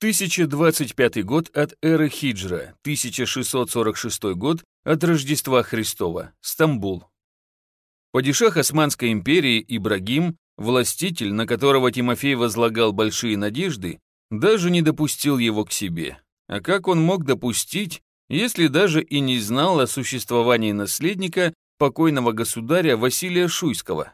1025 год от эры Хиджра, 1646 год от Рождества Христова, Стамбул. Падишах Османской империи Ибрагим, властитель, на которого Тимофей возлагал большие надежды, даже не допустил его к себе. А как он мог допустить, если даже и не знал о существовании наследника покойного государя Василия Шуйского?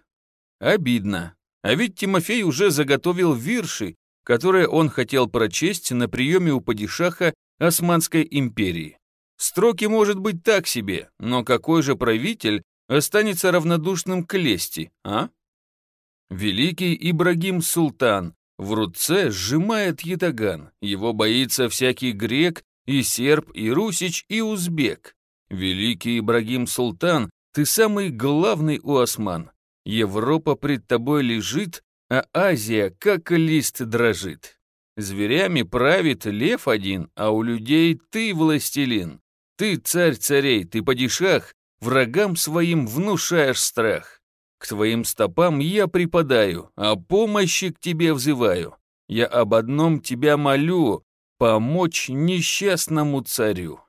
Обидно. А ведь Тимофей уже заготовил вирши, которые он хотел прочесть на приеме у падишаха Османской империи. Строки может быть так себе, но какой же правитель останется равнодушным к лести, а? Великий Ибрагим Султан в руце сжимает ятаган, его боится всякий грек и серб, и русич, и узбек. Великий Ибрагим Султан, ты самый главный у осман. Европа пред тобой лежит, а Азия как лист дрожит. Зверями правит лев один, а у людей ты властелин. Ты царь царей, ты падишах, врагам своим внушаешь страх. К твоим стопам я припадаю, а помощи к тебе взываю. Я об одном тебя молю, помочь несчастному царю.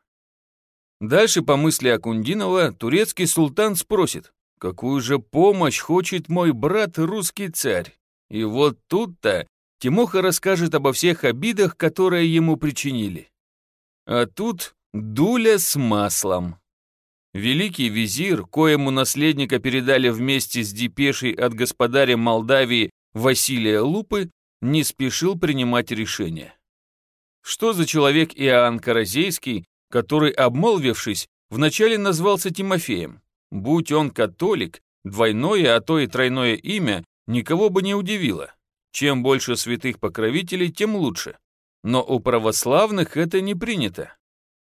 Дальше, по мысли Акундинова, турецкий султан спросит, какую же помощь хочет мой брат русский царь? И вот тут-то Тимоха расскажет обо всех обидах, которые ему причинили. А тут дуля с маслом. Великий визир, коему наследника передали вместе с депешей от господаря Молдавии Василия Лупы, не спешил принимать решение. Что за человек Иоанн Каразейский, который, обмолвившись, вначале назвался Тимофеем? Будь он католик, двойное, а то и тройное имя никого бы не удивило. Чем больше святых покровителей, тем лучше. Но у православных это не принято.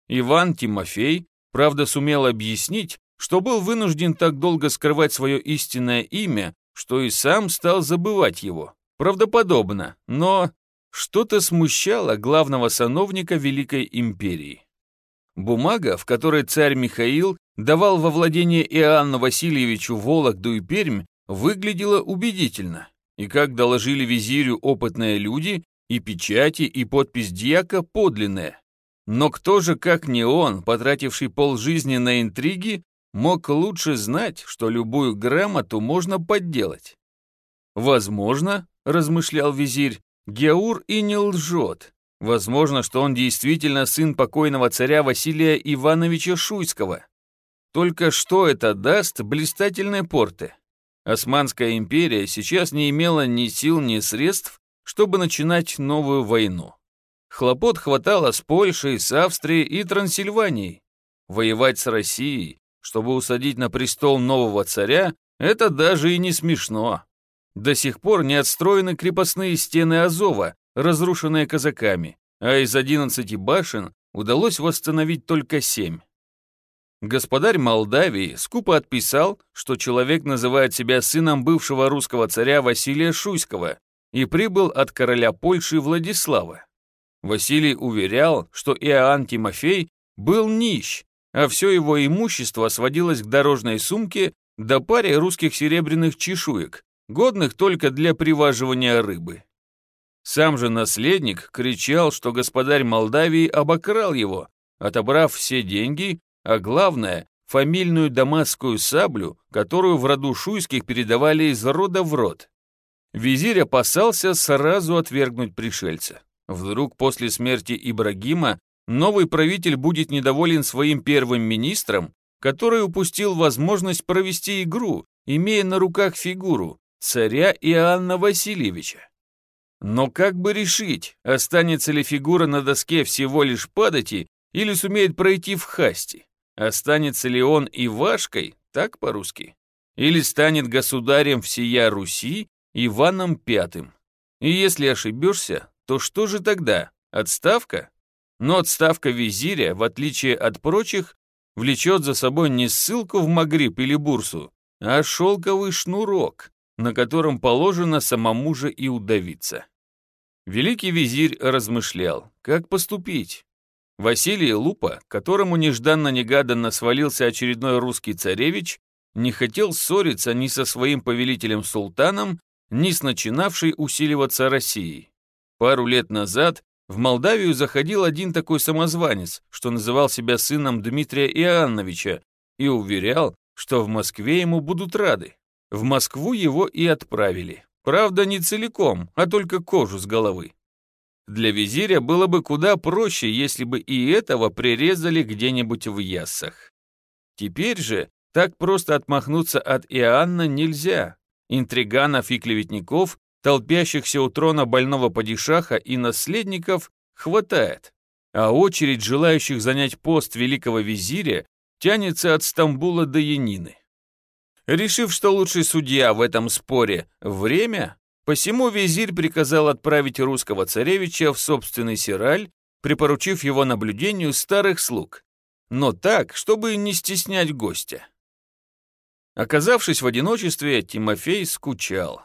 Иван Тимофей Правда, сумел объяснить, что был вынужден так долго скрывать свое истинное имя, что и сам стал забывать его. Правдоподобно, но что-то смущало главного сановника Великой Империи. Бумага, в которой царь Михаил давал во владение Иоанну Васильевичу Вологду и Пермь, выглядела убедительно. И как доложили визирю опытные люди, и печати, и подпись дьяка подлинные. Но кто же, как не он, потративший полжизни на интриги, мог лучше знать, что любую грамоту можно подделать? Возможно, размышлял визирь, Геур и не лжет. Возможно, что он действительно сын покойного царя Василия Ивановича Шуйского. Только что это даст блистательной порты? Османская империя сейчас не имела ни сил, ни средств, чтобы начинать новую войну. Хлопот хватало с Польшей, с Австрией и Трансильванией. Воевать с Россией, чтобы усадить на престол нового царя, это даже и не смешно. До сих пор не отстроены крепостные стены Азова, разрушенные казаками, а из 11 башен удалось восстановить только 7. Господарь Молдавии скупо отписал, что человек называет себя сыном бывшего русского царя Василия Шуйского и прибыл от короля Польши Владислава. Василий уверял, что Иоанн Тимофей был нищ, а все его имущество сводилось к дорожной сумке до паре русских серебряных чешуек, годных только для приваживания рыбы. Сам же наследник кричал, что господарь Молдавии обокрал его, отобрав все деньги, а главное – фамильную дамасскую саблю, которую в роду шуйских передавали из рода в род. Визирь опасался сразу отвергнуть пришельца. Вдруг после смерти Ибрагима новый правитель будет недоволен своим первым министром, который упустил возможность провести игру, имея на руках фигуру царя Иоанна Васильевича. Но как бы решить, останется ли фигура на доске всего лишь падати или сумеет пройти в хасти? Останется ли он Ивашкой, так по-русски? Или станет государем всея Руси Иваном Пятым? И если ошибешься, то что же тогда? Отставка? Но отставка визиря, в отличие от прочих, влечет за собой не ссылку в Магриб или Бурсу, а шелковый шнурок, на котором положено самому же и удавиться. Великий визирь размышлял, как поступить. Василий Лупа, которому нежданно-негаданно свалился очередной русский царевич, не хотел ссориться ни со своим повелителем-султаном, ни с начинавшей усиливаться Россией. Пару лет назад В Молдавию заходил один такой самозванец, что называл себя сыном Дмитрия Иоанновича, и уверял, что в Москве ему будут рады. В Москву его и отправили. Правда, не целиком, а только кожу с головы. Для визиря было бы куда проще, если бы и этого прирезали где-нибудь в Яссах. Теперь же так просто отмахнуться от Иоанна нельзя. Интриганов и клеветников, толпящихся у трона больного падишаха и наследников, хватает. А очередь желающих занять пост великого визиря тянется от Стамбула до Янины. Решив, что лучший судья в этом споре – время, посему визирь приказал отправить русского царевича в собственный сираль, припоручив его наблюдению старых слуг, но так, чтобы не стеснять гостя. Оказавшись в одиночестве, Тимофей скучал.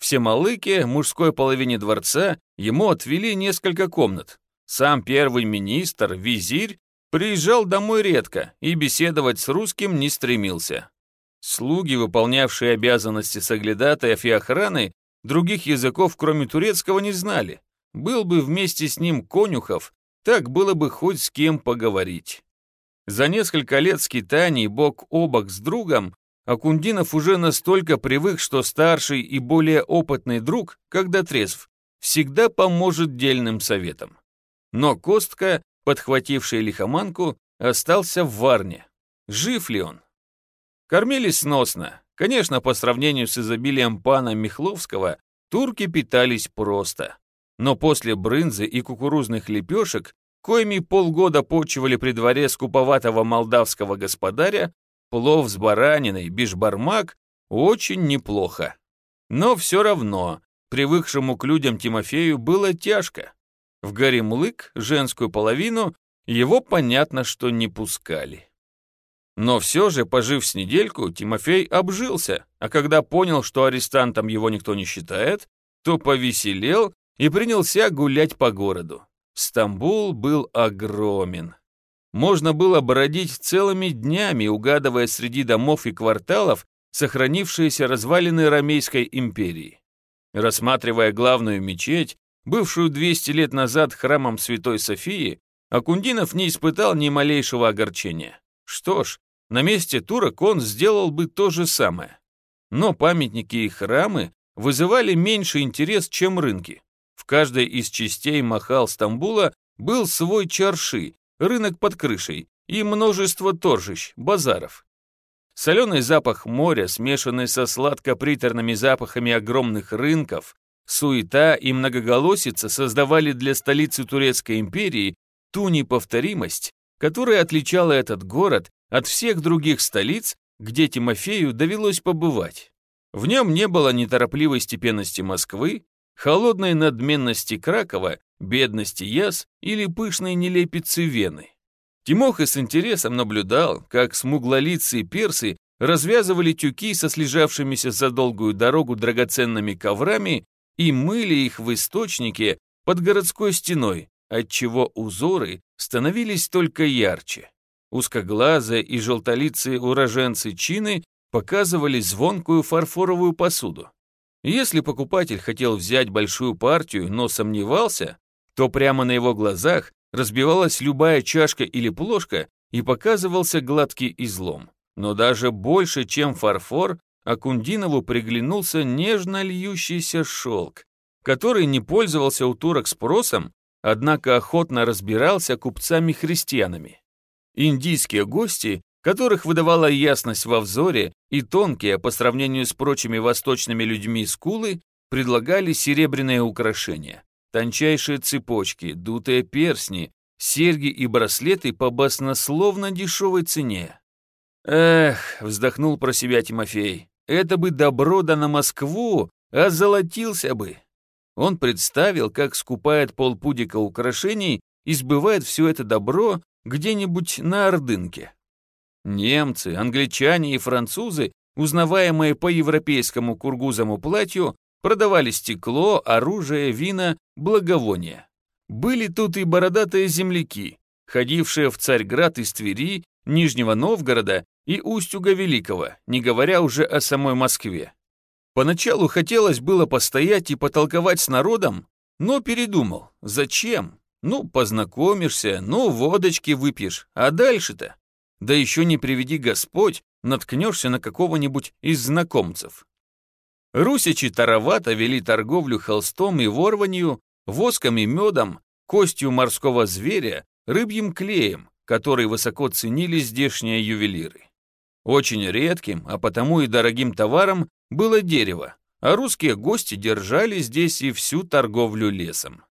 Все малыки мужской половине дворца ему отвели несколько комнат. Сам первый министр, визирь, приезжал домой редко и беседовать с русским не стремился. Слуги, выполнявшие обязанности соглядатаев и охраны, других языков, кроме турецкого, не знали. Был бы вместе с ним конюхов, так было бы хоть с кем поговорить. За несколько лет скитаний бок о бок с другом Акундинов уже настолько привык, что старший и более опытный друг, когда трезв, всегда поможет дельным советам. Но Костка, подхвативший лихоманку, остался в Варне. Жив ли он? Кормили сносно. Конечно, по сравнению с изобилием пана Михловского, турки питались просто. Но после брынзы и кукурузных лепешек, коими полгода почивали при дворе скуповатого молдавского господаря, плов с бараниной, бишбармак очень неплохо. Но все равно, привыкшему к людям Тимофею было тяжко. В Горемлык, женскую половину, его понятно, что не пускали. Но все же, пожив с недельку, Тимофей обжился, а когда понял, что арестантом его никто не считает, то повеселел и принялся гулять по городу. Стамбул был огромен. Можно было бродить целыми днями, угадывая среди домов и кварталов сохранившиеся развалины Ромейской империи. Рассматривая главную мечеть, бывшую 200 лет назад храмом Святой Софии, Акундинов не испытал ни малейшего огорчения. Что ж, на месте турок он сделал бы то же самое. Но памятники и храмы вызывали меньше интерес, чем рынки. В каждой из частей Махал Стамбула был свой чарши, рынок под крышей и множество торжищ, базаров. Соленый запах моря, смешанный со сладко-приторными запахами огромных рынков, суета и многоголосица создавали для столицы Турецкой империи ту неповторимость, которая отличала этот город от всех других столиц, где Тимофею довелось побывать. В нем не было неторопливой степенности Москвы, холодной надменности Кракова, бедности Яс или пышной нелепицы Вены. Тимоха с интересом наблюдал, как смуглолицые персы развязывали тюки со слежавшимися за долгую дорогу драгоценными коврами и мыли их в источнике под городской стеной, отчего узоры становились только ярче. Узкоглазые и желтолицые уроженцы Чины показывали звонкую фарфоровую посуду. Если покупатель хотел взять большую партию, но сомневался, то прямо на его глазах разбивалась любая чашка или плошка и показывался гладкий излом. Но даже больше, чем фарфор, Акундинову приглянулся нежно льющийся шелк, который не пользовался у турок спросом, однако охотно разбирался купцами-христианами. Индийские гости, которых выдавала ясность во взоре и тонкие по сравнению с прочими восточными людьми скулы, предлагали серебряные украшения, тончайшие цепочки, дутые персни, серьги и браслеты по баснословно дешевой цене. «Эх», — вздохнул про себя Тимофей, — «это бы добро да на Москву, а золотился бы». Он представил, как скупает полпудика украшений и сбывает все это добро где-нибудь на Ордынке. Немцы, англичане и французы, узнаваемые по европейскому кургузому платью, продавали стекло, оружие, вина, благовония. Были тут и бородатые земляки, ходившие в Царьград из Твери, Нижнего Новгорода и Устюга Великого, не говоря уже о самой Москве. Поначалу хотелось было постоять и потолковать с народом, но передумал, зачем? Ну, познакомишься, ну, водочки выпьешь, а дальше-то? Да еще не приведи Господь, наткнешься на какого-нибудь из знакомцев. Русичи таровато вели торговлю холстом и ворванью, воском и медом, костью морского зверя, рыбьим клеем, который высоко ценили здешние ювелиры. Очень редким, а потому и дорогим товаром было дерево, а русские гости держали здесь и всю торговлю лесом.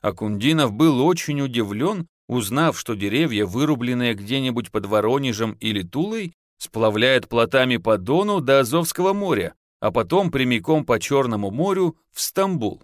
Акундинов был очень удивлен, узнав, что деревья, вырубленные где-нибудь под Воронежем или Тулой, сплавляют плотами по Дону до Азовского моря, а потом прямиком по Черному морю в Стамбул.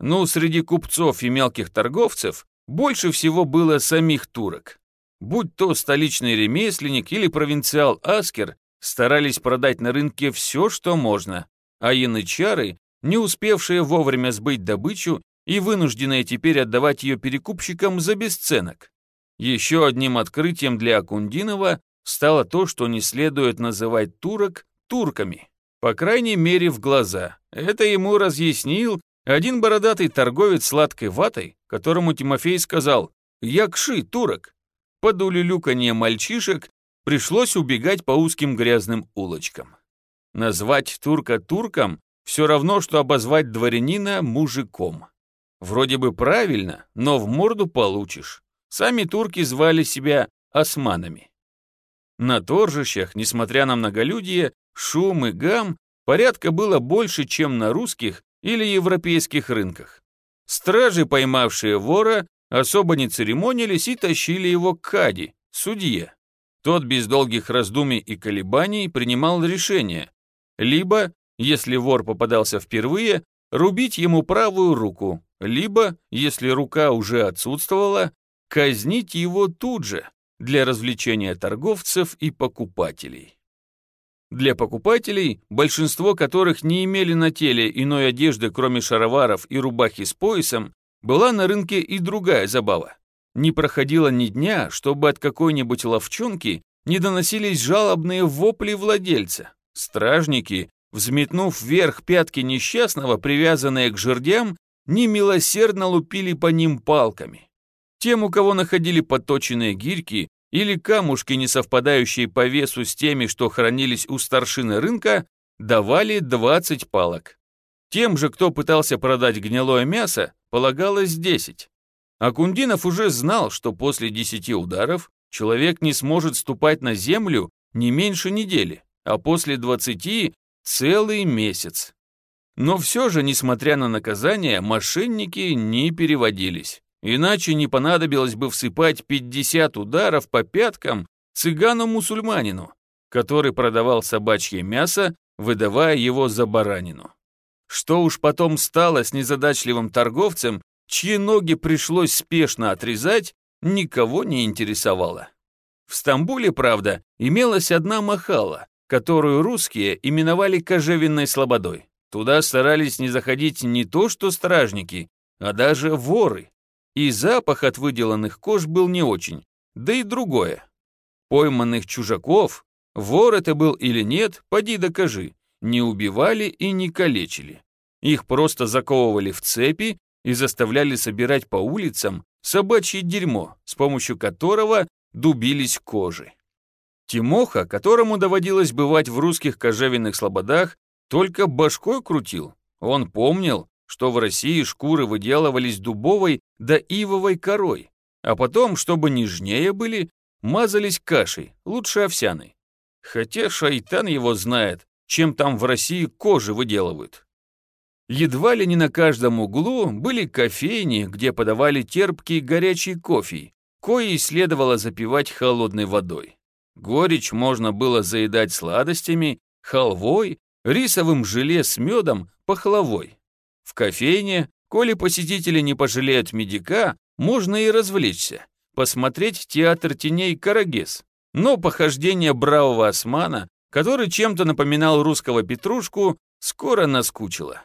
Ну, среди купцов и мелких торговцев больше всего было самих турок. Будь то столичный ремесленник или провинциал Аскер, старались продать на рынке все, что можно, а янычары, не успевшие вовремя сбыть добычу и вынужденные теперь отдавать ее перекупщикам за бесценок. Еще одним открытием для Акундинова стало то, что не следует называть турок турками. По крайней мере, в глаза. Это ему разъяснил один бородатый торговец сладкой ватой, которому Тимофей сказал «Якши, турок». Под улюлюканье мальчишек пришлось убегать по узким грязным улочкам. Назвать турка турком все равно, что обозвать дворянина мужиком. Вроде бы правильно, но в морду получишь. Сами турки звали себя османами. На торжищах, несмотря на многолюдие, шум и гам, порядка было больше, чем на русских или европейских рынках. Стражи, поймавшие вора, особо не церемонились и тащили его к Кади, судье. Тот без долгих раздумий и колебаний принимал решение. Либо, если вор попадался впервые, рубить ему правую руку, либо, если рука уже отсутствовала, казнить его тут же для развлечения торговцев и покупателей. Для покупателей, большинство которых не имели на теле иной одежды, кроме шароваров и рубахи с поясом, была на рынке и другая забава. Не проходило ни дня, чтобы от какой-нибудь ловчонки не доносились жалобные вопли владельца. Стражники, взметнув вверх пятки несчастного, привязанные к жердям, немилосердно лупили по ним палками. Тем, у кого находили подточенные гирьки или камушки, не совпадающие по весу с теми, что хранились у старшины рынка, давали 20 палок. Тем же, кто пытался продать гнилое мясо, полагалось 10. Акундинов уже знал, что после 10 ударов человек не сможет ступать на землю не меньше недели, а после 20 – целый месяц. Но все же, несмотря на наказание, мошенники не переводились. Иначе не понадобилось бы всыпать 50 ударов по пяткам цыгану-мусульманину, который продавал собачье мясо, выдавая его за баранину. Что уж потом стало с незадачливым торговцем, чьи ноги пришлось спешно отрезать, никого не интересовало. В Стамбуле, правда, имелась одна махала, которую русские именовали кожевенной слободой. Туда старались не заходить не то что стражники, а даже воры. И запах от выделанных кож был не очень, да и другое. Пойманных чужаков, вор это был или нет, поди докажи, не убивали и не калечили. Их просто заковывали в цепи и заставляли собирать по улицам собачье дерьмо, с помощью которого дубились кожи. Тимоха, которому доводилось бывать в русских кожевенных слободах, только башкой крутил. Он помнил, что в России шкуры выделывались дубовой да ивовой корой, а потом, чтобы нежнее были, мазались кашей, лучше овсяной. Хотя шайтан его знает, чем там в России кожи выделывают. Едва ли не на каждом углу были кофейни, где подавали терпкий горячий кофе, кои следовало запивать холодной водой. Горечь можно было заедать сладостями, халвой рисовым желе с медом пахлавой. В кофейне, коли посетители не пожалеют медика, можно и развлечься, посмотреть театр теней «Карагес». Но похождение бравого османа, который чем-то напоминал русского Петрушку, скоро наскучило.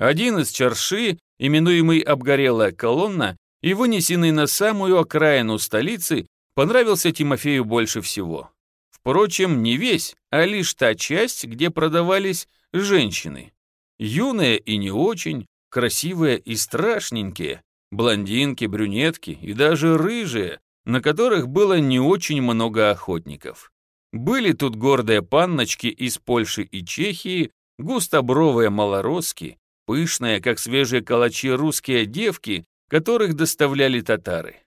Один из чарши, именуемый «Обгорелая колонна», и вынесенный на самую окраину столицы, понравился Тимофею больше всего. Впрочем, не весь, а лишь та часть, где продавались женщины. Юные и не очень, красивые и страшненькие, Блондинки, брюнетки и даже рыжие, на которых было не очень много охотников. Были тут гордые панночки из Польши и Чехии, густобровые малоросски, пышные, как свежие калачи, русские девки, которых доставляли татары.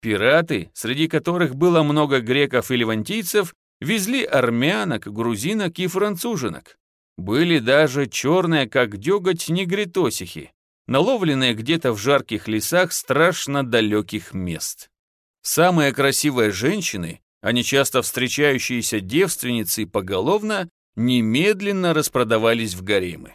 Пираты, среди которых было много греков и левантийцев, везли армянок, грузинок и француженок. Были даже черные, как деготь, негритосихи, наловленные где-то в жарких лесах страшно далеких мест. Самые красивые женщины, они часто встречающиеся девственницы поголовно, немедленно распродавались в гаремы.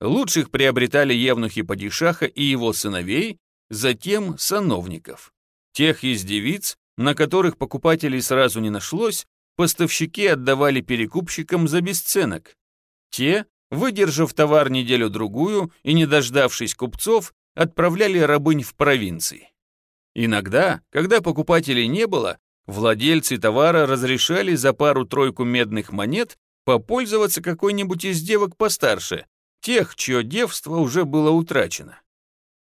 Лучших приобретали евнухи Падишаха и его сыновей, затем сановников. Тех из девиц, на которых покупателей сразу не нашлось, поставщики отдавали перекупщикам за бесценок. Те, выдержав товар неделю-другую и не дождавшись купцов, отправляли рабынь в провинции. Иногда, когда покупателей не было, владельцы товара разрешали за пару-тройку медных монет попользоваться какой-нибудь из девок постарше, тех, чье девство уже было утрачено.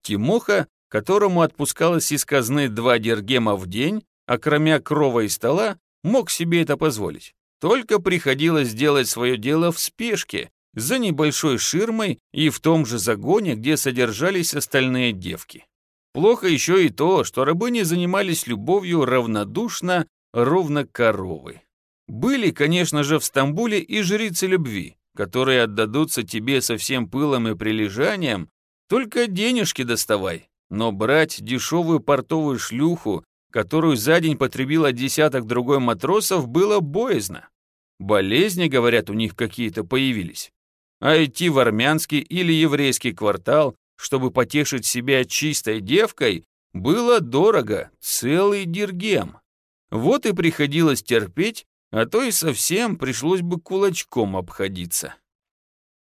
Тимоха, которому отпускалось из казны два дергема в день, а кроме крова и стола, мог себе это позволить. Только приходилось делать свое дело в спешке, за небольшой ширмой и в том же загоне, где содержались остальные девки. Плохо еще и то, что рабыни занимались любовью равнодушно, ровно коровы. Были, конечно же, в Стамбуле и жрицы любви, которые отдадутся тебе со всем пылом и прилежанием, только денежки доставай. Но брать дешевую портовую шлюху, которую за день потребило десяток другой матросов, было боязно. Болезни, говорят, у них какие-то появились. А идти в армянский или еврейский квартал чтобы потешить себя чистой девкой, было дорого, целый диргем. Вот и приходилось терпеть, а то и совсем пришлось бы кулачком обходиться.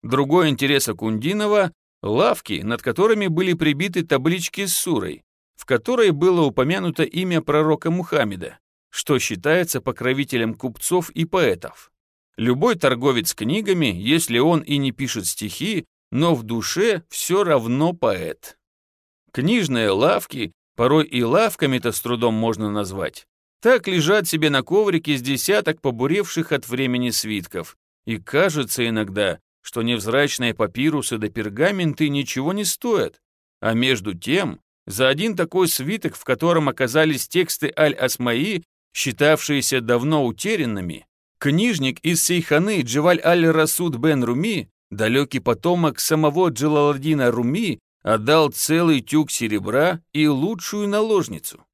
Другой интерес Акундинова — лавки, над которыми были прибиты таблички с сурой, в которой было упомянуто имя пророка Мухаммеда, что считается покровителем купцов и поэтов. Любой торговец книгами, если он и не пишет стихи, но в душе все равно поэт. Книжные лавки, порой и лавками-то с трудом можно назвать, так лежат себе на коврике с десяток побуревших от времени свитков, и кажется иногда, что невзрачные папирусы да пергаменты ничего не стоят, а между тем, за один такой свиток, в котором оказались тексты Аль-Асмаи, считавшиеся давно утерянными, книжник из Сейханы Джаваль Аль-Расуд бен Руми далекий потомок самого Джалаладдина Руми отдал целый тюк серебра и лучшую наложницу.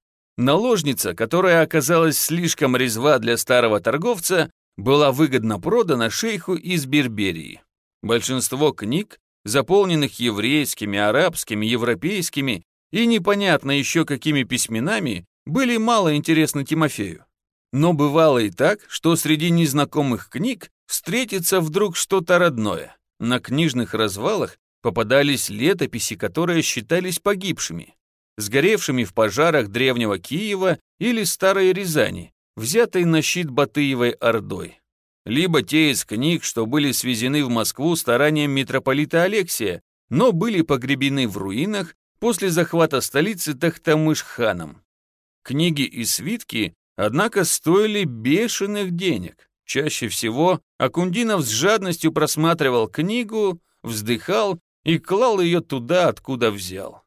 Наложница, которая оказалась слишком резва для старого торговца, была выгодно продана шейху из Берберии. Большинство книг, заполненных еврейскими, арабскими, европейскими и непонятно еще какими письменами, были мало интересны Тимофею. Но бывало и так, что среди незнакомых книг встретится вдруг что-то родное. На книжных развалах попадались летописи, которые считались погибшими, сгоревшими в пожарах древнего Киева или Старой Рязани, взятой на щит Батыевой Ордой. Либо те из книг, что были свезены в Москву старанием митрополита Алексия, но были погребены в руинах после захвата столицы Тахтамыш-ханом. Книги и свитки, однако, стоили бешеных денег. Чаще всего Акундинов с жадностью просматривал книгу, вздыхал и клал ее туда, откуда взял.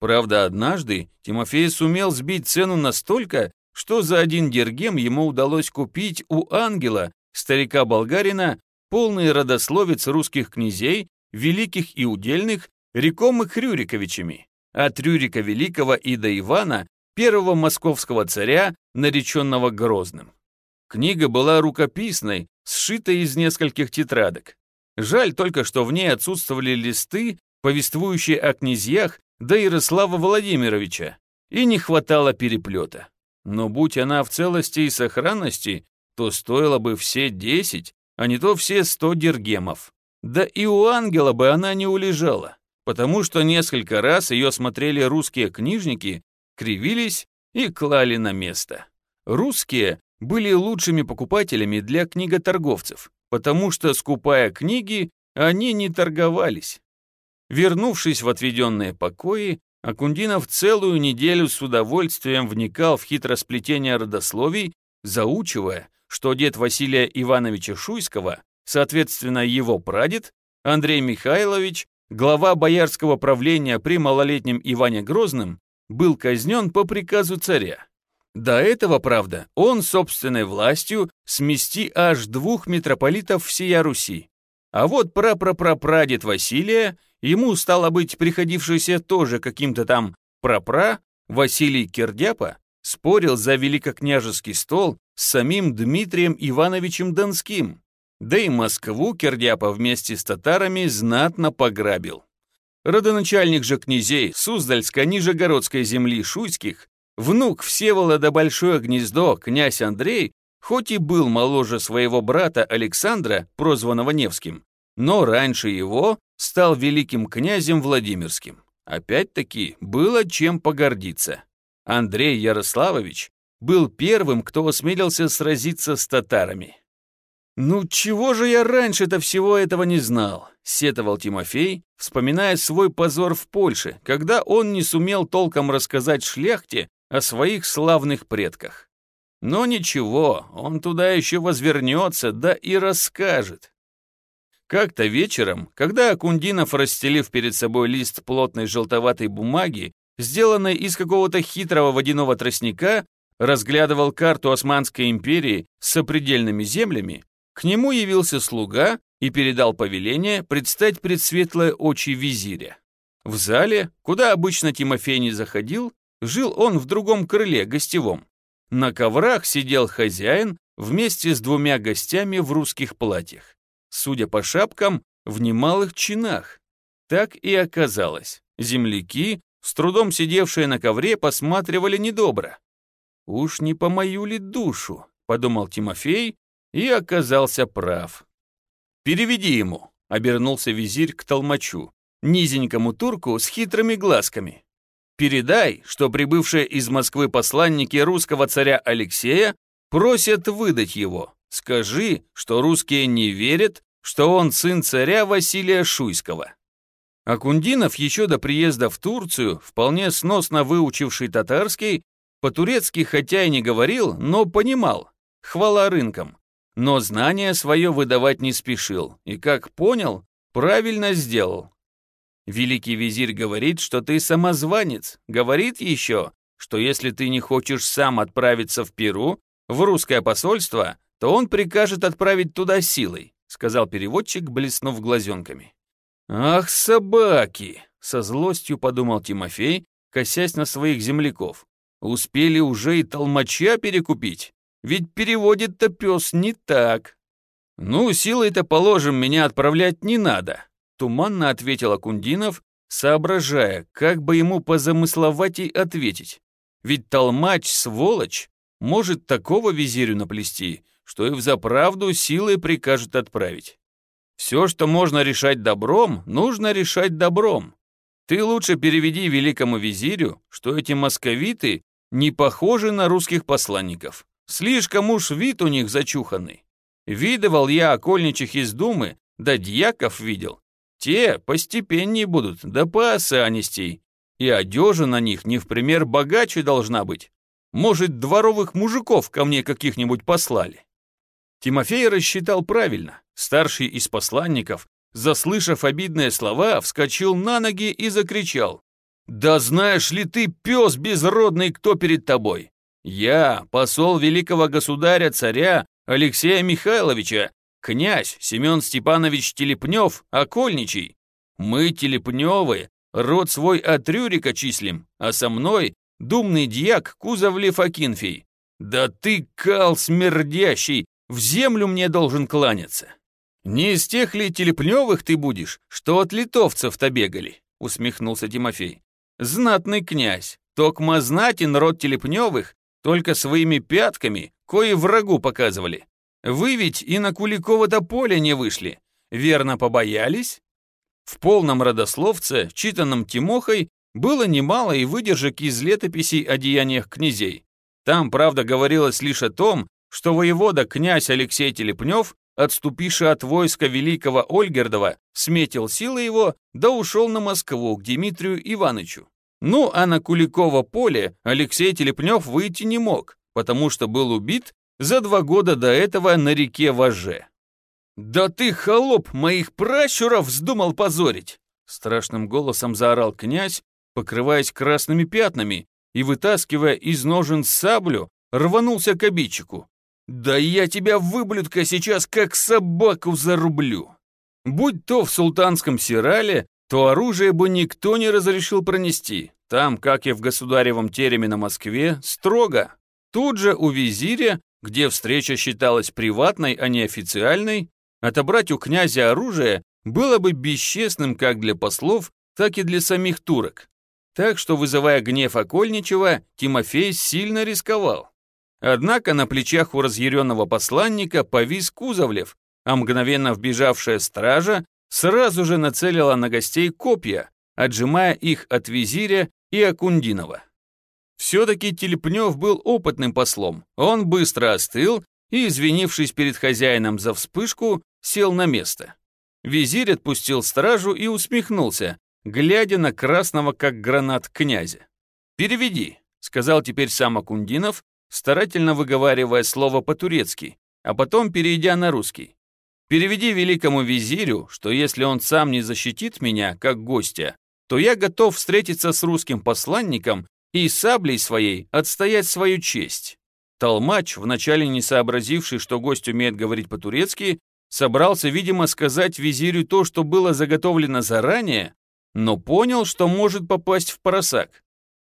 Правда, однажды Тимофей сумел сбить цену настолько, что за один дергем ему удалось купить у ангела, старика-болгарина, полный родословец русских князей, великих и удельных, рекомых Рюриковичами, от Рюрика Великого и до Ивана, первого московского царя, нареченного Грозным. Книга была рукописной, сшитой из нескольких тетрадок. Жаль только, что в ней отсутствовали листы, повествующие о князьях до Ярослава Владимировича, и не хватало переплета. Но будь она в целости и сохранности, то стоило бы все десять, а не то все сто дергемов. Да и у ангела бы она не улежала, потому что несколько раз ее смотрели русские книжники, кривились и клали на место. Русские были лучшими покупателями для книготорговцев, потому что, скупая книги, они не торговались. Вернувшись в отведенные покои, Акундинов целую неделю с удовольствием вникал в хитросплетение родословий, заучивая, что дед Василия Ивановича Шуйского, соответственно его прадед, Андрей Михайлович, глава боярского правления при малолетнем Иване Грозном, был казнен по приказу царя. До этого, правда, он собственной властью смести аж двух митрополитов всея Руси. А вот прапрапрапрадед Василия, ему стало быть приходившийся тоже каким-то там прапра, Василий Кирдяпа, спорил за великокняжеский стол с самим Дмитрием Ивановичем Донским, да и Москву Кирдяпа вместе с татарами знатно пограбил. Родоначальник же князей Суздальско-Нижегородской земли Шуйских, внук Всеволода Большое Гнездо, князь Андрей, хоть и был моложе своего брата Александра, прозванного Невским, но раньше его стал великим князем Владимирским. Опять-таки, было чем погордиться. Андрей Ярославович был первым, кто осмелился сразиться с татарами. «Ну чего же я раньше-то всего этого не знал?» — сетовал Тимофей, вспоминая свой позор в Польше, когда он не сумел толком рассказать шляхте о своих славных предках. Но ничего, он туда еще возвернется, да и расскажет. Как-то вечером, когда Акундинов, расстелив перед собой лист плотной желтоватой бумаги, сделанной из какого-то хитрого водяного тростника, разглядывал карту Османской империи с сопредельными землями, к нему явился слуга и передал повеление предстать пред светлые очи визиря. В зале, куда обычно Тимофей не заходил, жил он в другом крыле, гостевом. На коврах сидел хозяин вместе с двумя гостями в русских платьях. Судя по шапкам, в немалых чинах. Так и оказалось. Земляки, с трудом сидевшие на ковре, посматривали недобро. «Уж не по мою ли душу?» — подумал Тимофей и оказался прав. «Переведи ему», — обернулся визирь к толмачу, низенькому турку с хитрыми глазками. Передай, что прибывшие из Москвы посланники русского царя Алексея просят выдать его. Скажи, что русские не верят, что он сын царя Василия Шуйского. Акундинов еще до приезда в Турцию, вполне сносно выучивший татарский, по-турецки хотя и не говорил, но понимал, хвала рынкам. Но знание свое выдавать не спешил, и, как понял, правильно сделал. Великий визирь говорит, что ты самозванец. Говорит еще, что если ты не хочешь сам отправиться в Перу, в русское посольство, то он прикажет отправить туда силой», сказал переводчик, блеснув глазенками. «Ах, собаки!» — со злостью подумал Тимофей, косясь на своих земляков. «Успели уже и толмача перекупить, ведь переводит-то пес не так». «Ну, силой-то, положим, меня отправлять не надо», Туманно ответил Акундинов, соображая, как бы ему позамысловатей ответить. Ведь толмач, сволочь, может такого визирю наплести, что и взаправду силой прикажет отправить. Все, что можно решать добром, нужно решать добром. Ты лучше переведи великому визирю, что эти московиты не похожи на русских посланников. Слишком уж вид у них зачуханный. Видывал я окольничих из Думы, да дьяков видел. Те постепеннее будут, да поосанистей. И одежа на них не в пример богаче должна быть. Может, дворовых мужиков ко мне каких-нибудь послали. Тимофей рассчитал правильно. Старший из посланников, заслышав обидные слова, вскочил на ноги и закричал. «Да знаешь ли ты, пес безродный, кто перед тобой? Я, посол великого государя-царя Алексея Михайловича, Князь Семен Степанович Телепнев, окольничий. Мы, Телепневы, род свой от Рюрика числим, а со мной думный дьяк Кузовлев Акинфий. Да ты, кал смердящий, в землю мне должен кланяться. Не из тех ли Телепневых ты будешь, что от литовцев-то бегали? Усмехнулся Тимофей. Знатный князь, токма знатен род Телепневых, только своими пятками, кои врагу показывали. Вы ведь и на Куликово-то поле не вышли. Верно побоялись? В полном родословце, читанном Тимохой, было немало и выдержек из летописей о деяниях князей. Там, правда, говорилось лишь о том, что воевода князь Алексей Телепнев, отступивший от войска великого Ольгердова, сметил силы его, да ушел на Москву к Дмитрию Ивановичу. Ну, а на Куликово поле Алексей Телепнев выйти не мог, потому что был убит за два года до этого на реке Важе. «Да ты, холоп, моих пращуров вздумал позорить!» Страшным голосом заорал князь, покрываясь красными пятнами и, вытаскивая из ножен саблю, рванулся к обидчику. «Да я тебя, выблюдка, сейчас как собаку зарублю!» Будь то в султанском сирале, то оружие бы никто не разрешил пронести. Там, как и в государевом тереме на Москве, строго. Тут же у визиря, где встреча считалась приватной, а не официальной, отобрать у князя оружие было бы бесчестным как для послов, так и для самих турок. Так что, вызывая гнев Окольничева, Тимофей сильно рисковал. Однако на плечах у разъяренного посланника повис Кузовлев, а мгновенно вбежавшая стража сразу же нацелила на гостей копья, отжимая их от визиря и Акундинова. Все-таки Телепнев был опытным послом, он быстро остыл и, извинившись перед хозяином за вспышку, сел на место. Визирь отпустил стражу и усмехнулся, глядя на красного как гранат князя. «Переведи», — сказал теперь сам Акундинов, старательно выговаривая слово по-турецки, а потом перейдя на русский. Переведи великому визирю, что если он сам не защитит меня, как гостя, то я готов встретиться с русским посланником и саблей своей отстоять свою честь. Толмач, вначале не сообразивший, что гость умеет говорить по-турецки, собрался, видимо, сказать визирю то, что было заготовлено заранее, но понял, что может попасть в поросак.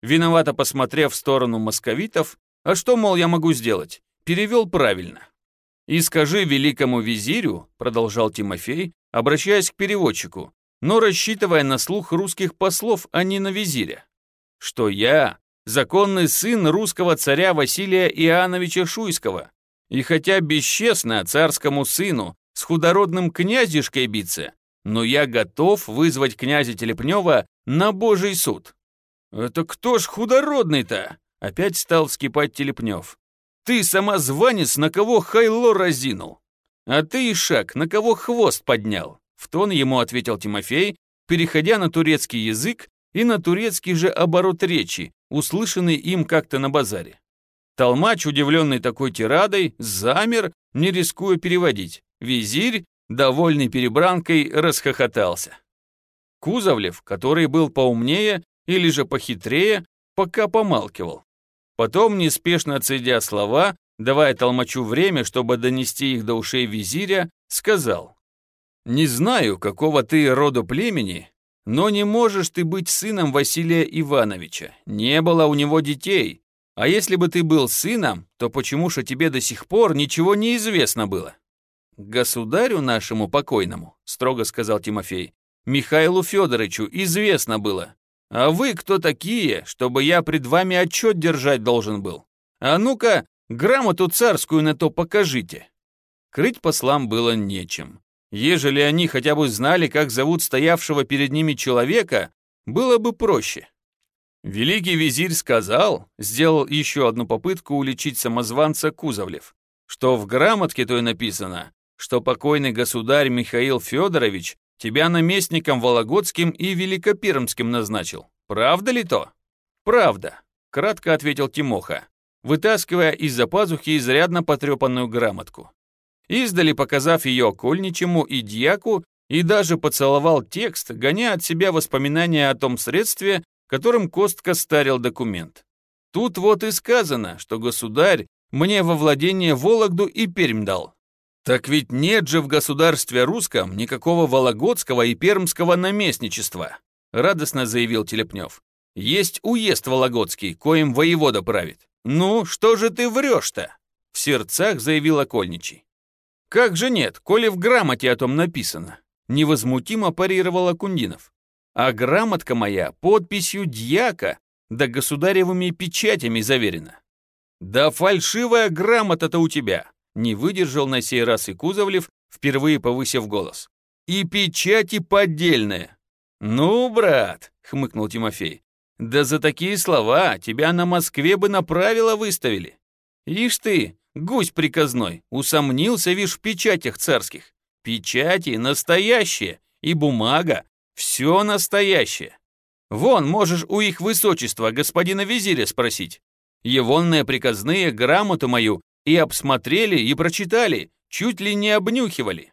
Виновато посмотрев в сторону московитов, а что, мол, я могу сделать, перевел правильно. «И скажи великому визирю», — продолжал Тимофей, обращаясь к переводчику, но рассчитывая на слух русских послов, а не на визиря, что я законный сын русского царя Василия Иоанновича Шуйского, и хотя бесчестно царскому сыну с худородным князешкой биться, но я готов вызвать князя Телепнева на божий суд». «Это кто ж худородный-то?» Опять стал вскипать Телепнев. Ты, самозванец, на кого хайло разинул? А ты, Ишак, на кого хвост поднял? В тон ему ответил Тимофей, переходя на турецкий язык и на турецкий же оборот речи, услышанный им как-то на базаре. Толмач, удивленный такой тирадой, замер, не рискуя переводить. Визирь, довольный перебранкой, расхохотался. Кузовлев, который был поумнее или же похитрее, пока помалкивал. Потом, неспешно отсидя слова, давая толмачу время, чтобы донести их до ушей визиря, сказал, «Не знаю, какого ты роду племени, но не можешь ты быть сыном Василия Ивановича. Не было у него детей. А если бы ты был сыном, то почему же тебе до сих пор ничего не известно было?» «Государю нашему покойному», — строго сказал Тимофей, «Михаилу Федоровичу известно было, а вы кто такие, чтобы я пред вами отчет держать должен был? А ну-ка, грамоту царскую на то покажите». Крыть послам было нечем. Ежели они хотя бы знали, как зовут стоявшего перед ними человека, было бы проще. Великий визирь сказал, сделал еще одну попытку уличить самозванца Кузовлев, что в грамотке той написано, что покойный государь Михаил Федорович Тебя наместником Вологодским и Великопермским назначил. Правда ли то? Правда, кратко ответил Тимоха, вытаскивая из-за пазухи изрядно потрепанную грамотку. Издали показав ее окольничему и дьяку, и даже поцеловал текст, гоня от себя воспоминания о том средстве, которым Костка старил документ. Тут вот и сказано, что государь мне во владение Вологду и Пермь дал. Так ведь нет же в государстве русском никакого вологодского и пермского наместничества, радостно заявил Телепнев. Есть уезд Вологодский, коим воевода правит. Ну, что же ты врешь-то? В сердцах заявил Окольничий. Как же нет, коли в грамоте о том написано? Невозмутимо парировал Акундинов. А грамотка моя подписью дьяка да государевыми печатями заверена. Да фальшивая грамота-то у тебя, не выдержал на сей раз и Кузовлев, впервые повысив голос. «И печати поддельная!» «Ну, брат», — хмыкнул Тимофей, «да за такие слова тебя на Москве бы на правила выставили. Ишь ты, гусь приказной, усомнился, вишь, в печатях царских. Печати настоящие, и бумага, все настоящее. Вон, можешь у их высочества, господина визиря, спросить. Егонные приказные грамоту мою и обсмотрели, и прочитали, чуть ли не обнюхивали.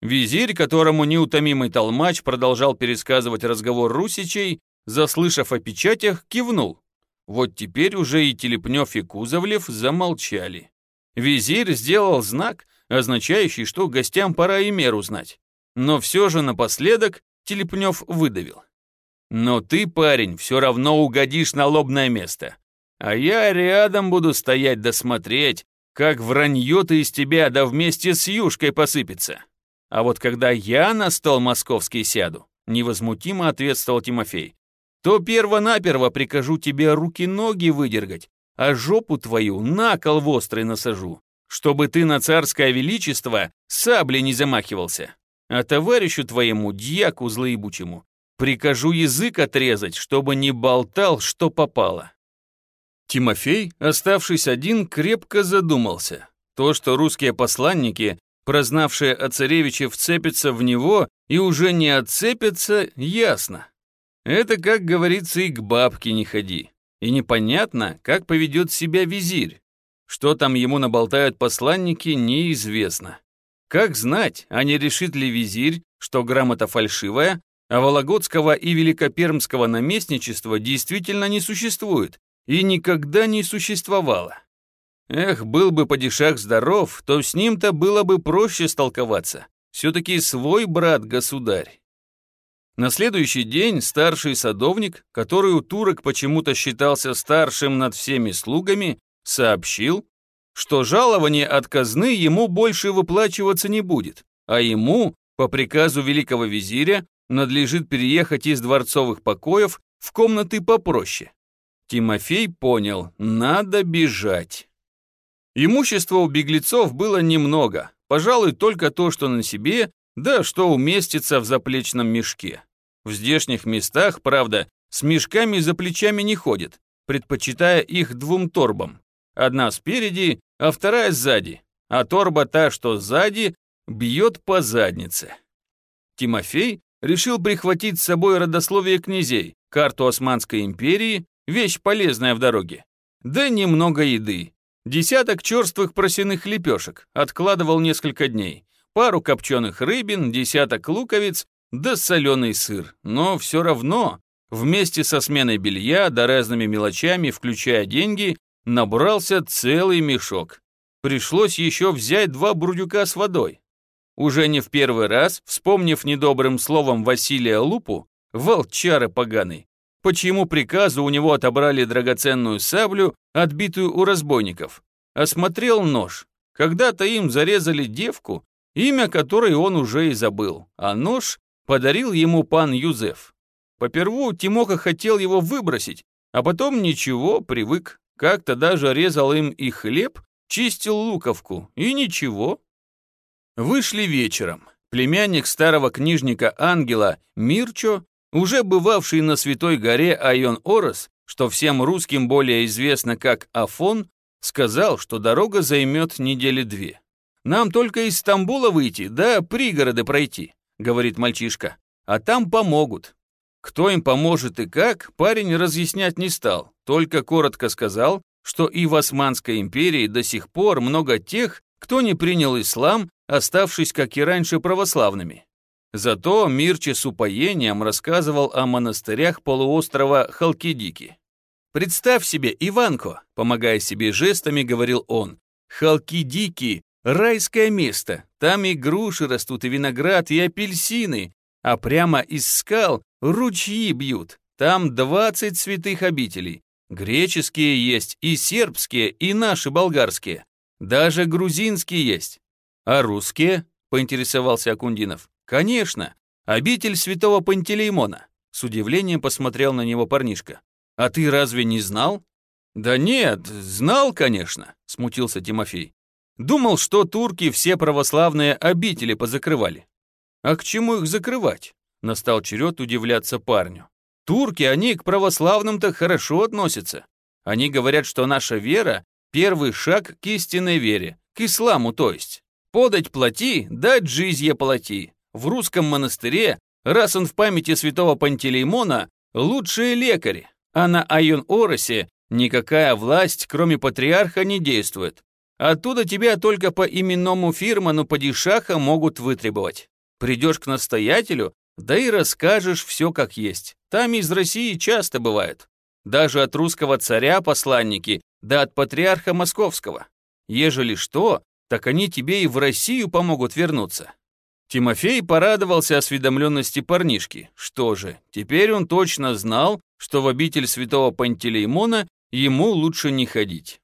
Визирь, которому неутомимый толмач продолжал пересказывать разговор русичей, заслышав о печатях, кивнул. Вот теперь уже и Телепнев, и Кузовлев замолчали. Визирь сделал знак, означающий, что гостям пора и меру знать. Но все же напоследок Телепнев выдавил. «Но ты, парень, все равно угодишь на лобное место. А я рядом буду стоять да смотреть, как вранье-то из тебя да вместе с юшкой посыпется. А вот когда я на стол московский сяду, невозмутимо ответствовал Тимофей, то перво-наперво прикажу тебе руки-ноги выдергать, а жопу твою на кол острый насажу, чтобы ты на царское величество сабли не замахивался. А товарищу твоему, дьяку злоебучему, прикажу язык отрезать, чтобы не болтал, что попало. Тимофей, оставшись один, крепко задумался. То, что русские посланники, прознавшие о царевиче, вцепятся в него и уже не отцепятся, ясно. Это, как говорится, и к бабке не ходи. И непонятно, как поведет себя визирь. Что там ему наболтают посланники, неизвестно. Как знать, а не решит ли визирь, что грамота фальшивая, а Вологодского и Великопермского наместничества действительно не существует и никогда не существовало. Эх, был бы падишах здоров, то с ним-то было бы проще столковаться. Все-таки свой брат-государь. На следующий день старший садовник, который у турок почему-то считался старшим над всеми слугами, сообщил, что жалование от казны ему больше выплачиваться не будет, а ему, по приказу великого визиря, надлежит переехать из дворцовых покоев в комнаты попроще. Тимофей понял, надо бежать. Имущества у беглецов было немного, пожалуй, только то, что на себе, да что уместится в заплечном мешке. В здешних местах, правда, с мешками за плечами не ходят, предпочитая их двум торбам. Одна спереди, а вторая сзади, а торба та, что сзади, бьет по заднице. Тимофей решил прихватить с собой родословие князей, карту Османской империи, вещь полезная в дороге, да немного еды. Десяток черствых просяных лепешек, откладывал несколько дней, пару копченых рыбин, десяток луковиц, да соленый сыр. Но все равно, вместе со сменой белья да разными мелочами, включая деньги, набрался целый мешок. Пришлось еще взять два бурдюка с водой. Уже не в первый раз, вспомнив недобрым словом Василия Лупу, волчара поганый, по чьему приказу у него отобрали драгоценную саблю, отбитую у разбойников. Осмотрел нож. Когда-то им зарезали девку, имя которой он уже и забыл, а нож подарил ему пан Юзеф. Поперву Тимоха хотел его выбросить, а потом ничего, привык. Как-то даже резал им и хлеб, чистил луковку, и ничего. Вышли вечером. Племянник старого книжника Ангела, Мирчо, уже бывавший на Святой горе Айон-Орос, что всем русским более известно как Афон, сказал, что дорога займет недели две. Нам только из Стамбула выйти, да пригороды пройти, говорит мальчишка, а там помогут. Кто им поможет и как, парень разъяснять не стал, только коротко сказал, что и в Османской империи до сих пор много тех, кто не принял ислам, оставшись, как и раньше, православными. Зато Мирче с упоением рассказывал о монастырях полуострова Халкидики. «Представь себе, Иванко», помогая себе жестами, говорил он, «Халкидики — райское место, там и груши растут, и виноград, и апельсины, а прямо из скал ручьи бьют, там двадцать святых обителей, греческие есть, и сербские, и наши болгарские, даже грузинские есть. А русские?» — поинтересовался Акундинов. «Конечно, обитель святого Пантелеймона», с удивлением посмотрел на него парнишка. «А ты разве не знал?» «Да нет, знал, конечно», смутился Тимофей. «Думал, что турки все православные обители позакрывали». «А к чему их закрывать?» Настал черед удивляться парню. «Турки, они к православным-то хорошо относятся. Они говорят, что наша вера — первый шаг к истинной вере, к исламу, то есть. Подать плати, дать жизнь плати. В русском монастыре, раз он в памяти святого Пантелеймона, лучшие лекари, а на Айон-Оросе никакая власть, кроме патриарха, не действует. Оттуда тебя только по именному фирману падишаха могут вытребовать. Придешь к настоятелю, да и расскажешь все как есть. Там из России часто бывают. Даже от русского царя посланники, да от патриарха московского. Ежели что, так они тебе и в Россию помогут вернуться. Тимофей порадовался осведомленности парнишки. Что же, теперь он точно знал, что в обитель святого Пантелеймона ему лучше не ходить.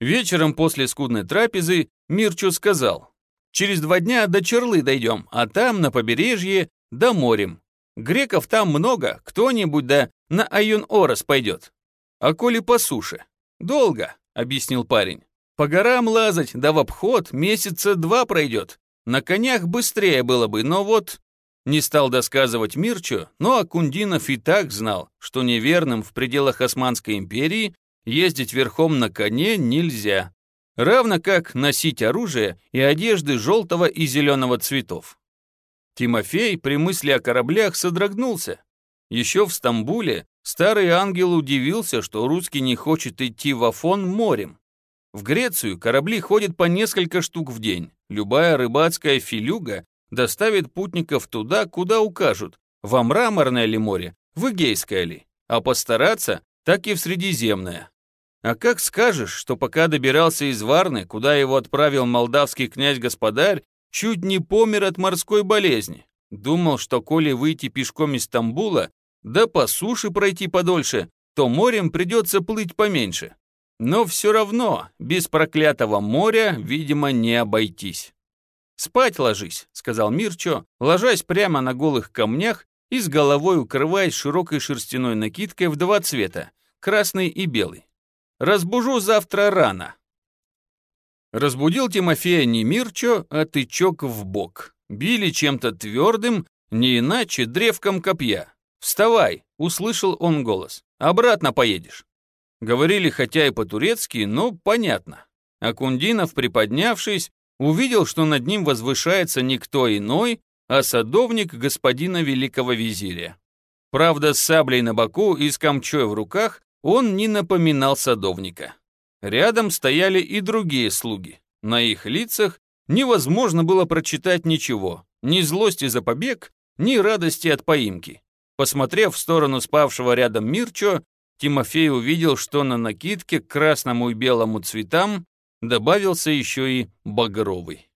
Вечером после скудной трапезы Мирчу сказал, «Через два дня до Черлы дойдем, а там, на побережье, до морем. Греков там много, кто-нибудь да на Айон-Орос пойдет. А коли по суше? Долго, объяснил парень. По горам лазать, да в обход месяца два пройдет. На конях быстрее было бы, но вот... Не стал досказывать Мирчу, но Акундинов и так знал, что неверным в пределах Османской империи ездить верхом на коне нельзя. Равно как носить оружие и одежды желтого и зеленого цветов. Тимофей при мысли о кораблях содрогнулся. Еще в Стамбуле старый ангел удивился, что русский не хочет идти в Афон морем. В Грецию корабли ходят по несколько штук в день. Любая рыбацкая филюга доставит путников туда, куда укажут, во Мраморное ли море, в Эгейское ли, а постараться, так и в Средиземное. А как скажешь, что пока добирался из Варны, куда его отправил молдавский князь-господарь, чуть не помер от морской болезни. Думал, что коли выйти пешком из Стамбула, да по суше пройти подольше, то морем придется плыть поменьше. Но все равно без проклятого моря, видимо, не обойтись. «Спать ложись», — сказал Мирчо, ложась прямо на голых камнях и с головой укрываясь широкой шерстяной накидкой в два цвета, красный и белый. «Разбужу завтра рано». Разбудил Тимофея не Мирчо, а тычок в бок. Били чем-то твердым, не иначе древком копья. «Вставай!» — услышал он голос. «Обратно поедешь». Говорили хотя и по-турецки, но понятно. Акундинов, приподнявшись, увидел, что над ним возвышается никто иной, а садовник господина великого визиря. Правда, с саблей на боку и с камчой в руках он не напоминал садовника. Рядом стояли и другие слуги. На их лицах невозможно было прочитать ничего, ни злости за побег, ни радости от поимки. Посмотрев в сторону спавшего рядом Мирчо, Тимофей увидел, что на накидке к красному и белому цветам добавился еще и багровый.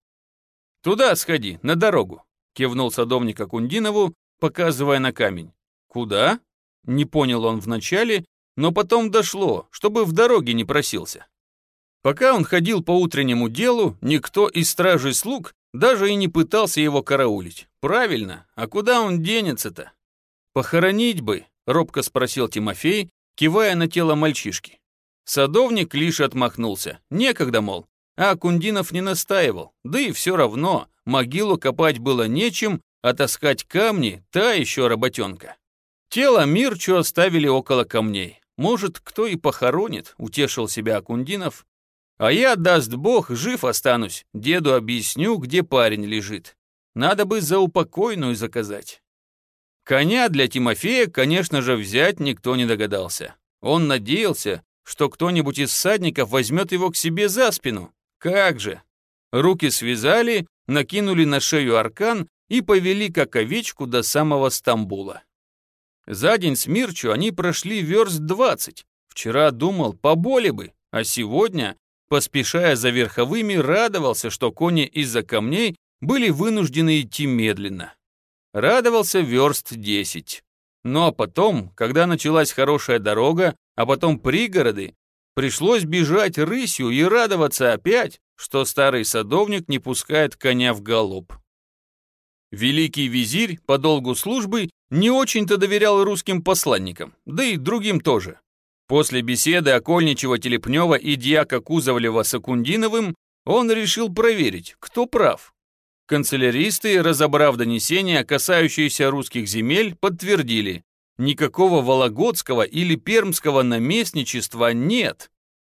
«Туда сходи, на дорогу», — кивнул садовник Акундинову, показывая на камень. «Куда?» — не понял он вначале но потом дошло, чтобы в дороге не просился. Пока он ходил по утреннему делу, никто из стражей слуг даже и не пытался его караулить. Правильно, а куда он денется-то? Похоронить бы, робко спросил Тимофей, кивая на тело мальчишки. Садовник лишь отмахнулся. Некогда, мол. А Кундинов не настаивал. Да и все равно, могилу копать было нечем, а таскать камни — та еще работенка. Тело Мирчу оставили около камней. Может, кто и похоронит, утешил себя Акундинов. А я, даст бог, жив останусь, деду объясню, где парень лежит. Надо бы за упокойную заказать. Коня для Тимофея, конечно же, взять никто не догадался. Он надеялся, что кто-нибудь из всадников возьмет его к себе за спину. Как же! Руки связали, накинули на шею аркан и повели как овечку до самого Стамбула. За день с Мирчу они прошли верст двадцать. Вчера думал, поболе бы, а сегодня, поспешая за верховыми, радовался, что кони из-за камней были вынуждены идти медленно. Радовался верст десять. Ну а потом, когда началась хорошая дорога, а потом пригороды, пришлось бежать рысью и радоваться опять, что старый садовник не пускает коня в галоп. Великий визирь по долгу службы не очень-то доверял русским посланникам, да и другим тоже. После беседы Окольничева-Телепнева и дьяка Кузовлева с Акундиновым он решил проверить, кто прав. Канцеляристы, разобрав донесения, касающиеся русских земель, подтвердили, никакого вологодского или пермского наместничества нет.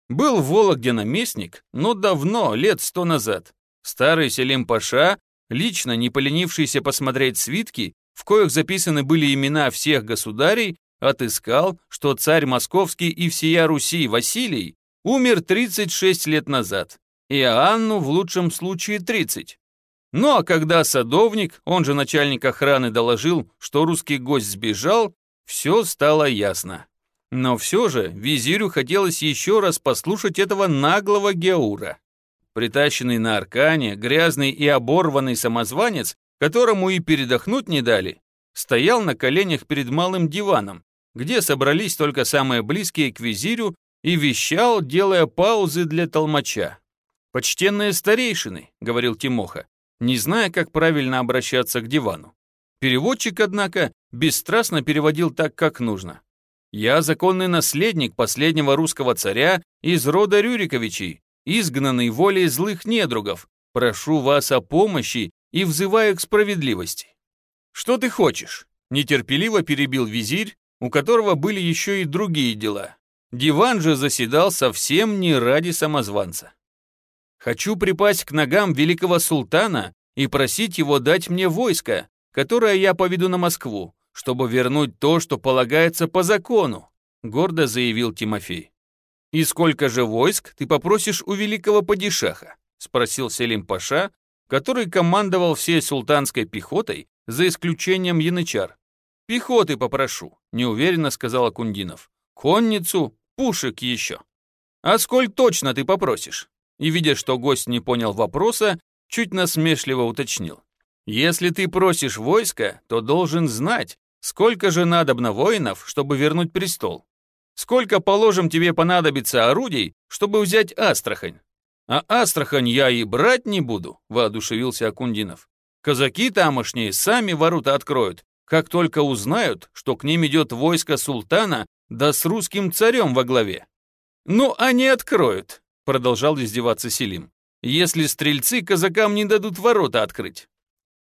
Был в Вологде наместник, но давно, лет сто назад. Старый Селим Паша, лично не поленившийся посмотреть свитки, в коих записаны были имена всех государей, отыскал, что царь московский и всея Руси Василий умер 36 лет назад, и Анну в лучшем случае 30. Ну а когда садовник, он же начальник охраны, доложил, что русский гость сбежал, все стало ясно. Но все же визирю хотелось еще раз послушать этого наглого Геура. Притащенный на аркане, грязный и оборванный самозванец, которому и передохнуть не дали, стоял на коленях перед малым диваном, где собрались только самые близкие к визирю, и вещал, делая паузы для толмача. «Почтенные старейшины», — говорил Тимоха, не зная, как правильно обращаться к дивану. Переводчик, однако, бесстрастно переводил так, как нужно. «Я законный наследник последнего русского царя из рода Рюриковичей, изгнанный волей злых недругов. Прошу вас о помощи и взываю к справедливости». «Что ты хочешь?» – нетерпеливо перебил визирь, у которого были еще и другие дела. Диван же заседал совсем не ради самозванца. Хочу припасть к ногам великого султана и просить его дать мне войско, которое я поведу на Москву, чтобы вернуть то, что полагается по закону», — гордо заявил Тимофей. «И сколько же войск ты попросишь у великого падишаха?» — спросил Селим Паша, который командовал всей султанской пехотой, за исключением янычар. «Пехоты попрошу», — неуверенно сказал Акундинов. «Конницу, пушек еще». «А сколь точно ты попросишь?» И, видя, что гость не понял вопроса, чуть насмешливо уточнил. «Если ты просишь войска, то должен знать, сколько же надобно воинов, чтобы вернуть престол. Сколько, положим, тебе понадобится орудий, чтобы взять Астрахань? А Астрахань я и брать не буду», — воодушевился Акундинов. «Казаки тамошние сами ворота откроют, как только узнают, что к ним идет войско султана, да с русским царем во главе». «Ну, они откроют», продолжал издеваться Селим. «Если стрельцы казакам не дадут ворота открыть».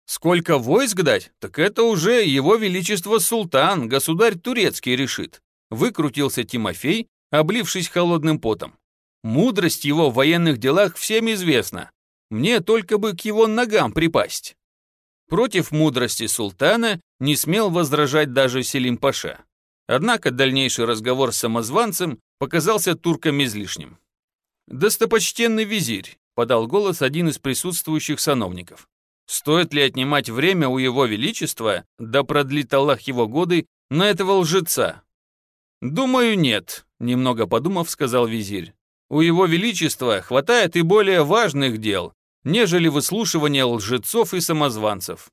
«Сколько войск дать? Так это уже его величество султан, государь турецкий решит», выкрутился Тимофей, облившись холодным потом. «Мудрость его в военных делах всем известна. Мне только бы к его ногам припасть». Против мудрости султана не смел возражать даже Селим Паша. Однако дальнейший разговор с самозванцем показался туркам излишним. «Достопочтенный визирь», — подал голос один из присутствующих сановников. «Стоит ли отнимать время у его величества, да продлит Аллах его годы, на этого лжеца?» «Думаю, нет», — немного подумав, сказал визирь. «У его величества хватает и более важных дел, нежели выслушивание лжецов и самозванцев.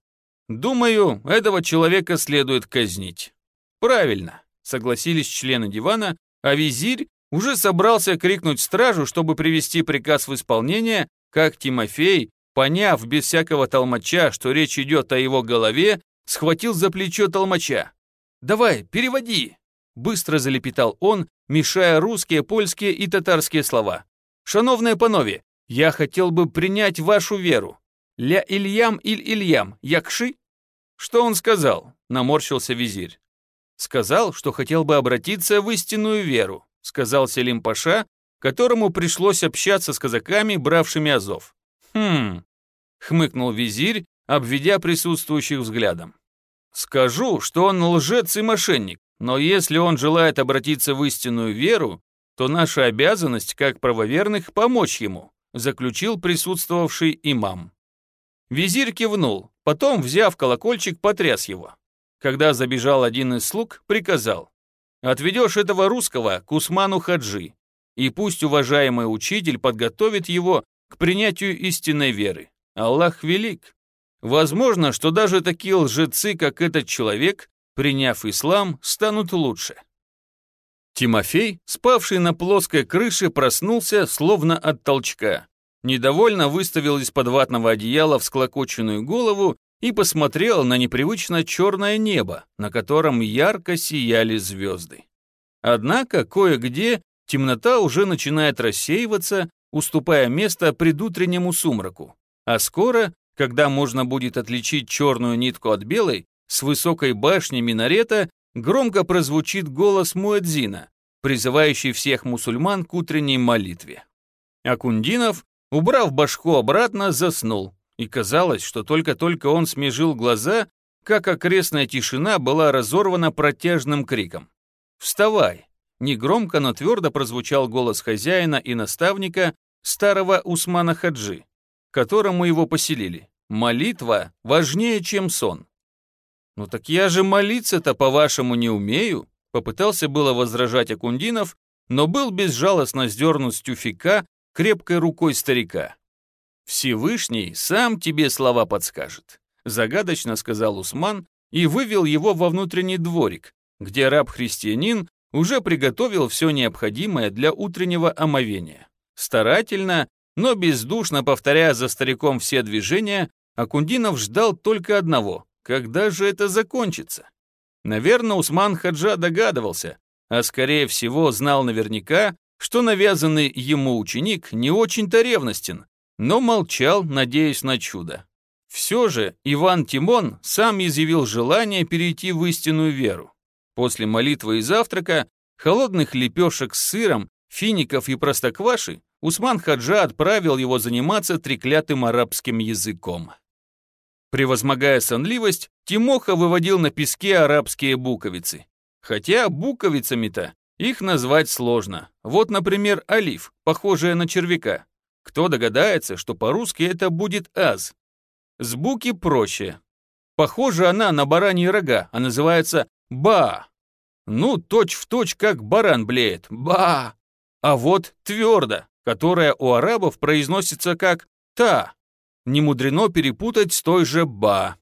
Думаю, этого человека следует казнить». «Правильно», — согласились члены дивана, а визирь уже собрался крикнуть стражу, чтобы привести приказ в исполнение, как Тимофей, поняв без всякого толмача, что речь идет о его голове, схватил за плечо толмача. «Давай, переводи!» Быстро залепетал он, мешая русские, польские и татарские слова. «Шановные панове, я хотел бы принять вашу веру. Ля Ильям Иль Ильям, якши?» «Что он сказал?» — наморщился визирь. «Сказал, что хотел бы обратиться в истинную веру сказал Селим Паша, которому пришлось общаться с казаками, бравшими Азов. «Хм...» — хмыкнул визирь, обведя присутствующих взглядом. «Скажу, что он лжец и мошенник, но если он желает обратиться в истинную веру, то наша обязанность, как правоверных, помочь ему», заключил присутствовавший имам. Визирь кивнул, потом, взяв колокольчик, потряс его. Когда забежал один из слуг, приказал Отведешь этого русского к Усману Хаджи, и пусть уважаемый учитель подготовит его к принятию истинной веры. Аллах велик. Возможно, что даже такие лжецы, как этот человек, приняв ислам, станут лучше. Тимофей, спавший на плоской крыше, проснулся, словно от толчка. Недовольно выставил из-под ватного одеяла всклокоченную голову и посмотрел на непривычно черное небо, на котором ярко сияли звезды. Однако кое-где темнота уже начинает рассеиваться, уступая место предутреннему сумраку. А скоро, когда можно будет отличить черную нитку от белой, с высокой башни минарета громко прозвучит голос Муэдзина, призывающий всех мусульман к утренней молитве. Акундинов, убрав башку обратно, заснул, и казалось, что только-только он смежил глаза, как окрестная тишина была разорвана протяжным криком. вставай!» Негромко, но твердо прозвучал голос хозяина и наставника, старого Усмана Хаджи, которому его поселили. Молитва важнее, чем сон. «Ну так я же молиться-то, по-вашему, не умею?» Попытался было возражать Акундинов, но был безжалостно сдернут с тюфика крепкой рукой старика. «Всевышний сам тебе слова подскажет», загадочно сказал Усман и вывел его во внутренний дворик, где раб-христианин уже приготовил все необходимое для утреннего омовения. Старательно, но бездушно повторяя за стариком все движения, Акундинов ждал только одного – когда же это закончится? Наверное, Усман Хаджа догадывался, а скорее всего знал наверняка, что навязанный ему ученик не очень-то ревностен, но молчал, надеясь на чудо. Все же Иван Тимон сам изъявил желание перейти в истинную веру. После молитвы и завтрака, холодных лепешек с сыром, фиников и простокваши, Усман Хаджа отправил его заниматься треклятым арабским языком. Превозмогая сонливость, Тимоха выводил на песке арабские буковицы. Хотя буковицами-то их назвать сложно. Вот, например, олив, похожая на червяка. Кто догадается, что по-русски это будет аз? С буки проще. Похожа она на бараньи рога, а называется ба. Ну, точь в точь, как баран блеет. Ба. А вот твердо, которая у арабов произносится как та не мудрено перепутать с той же «ба».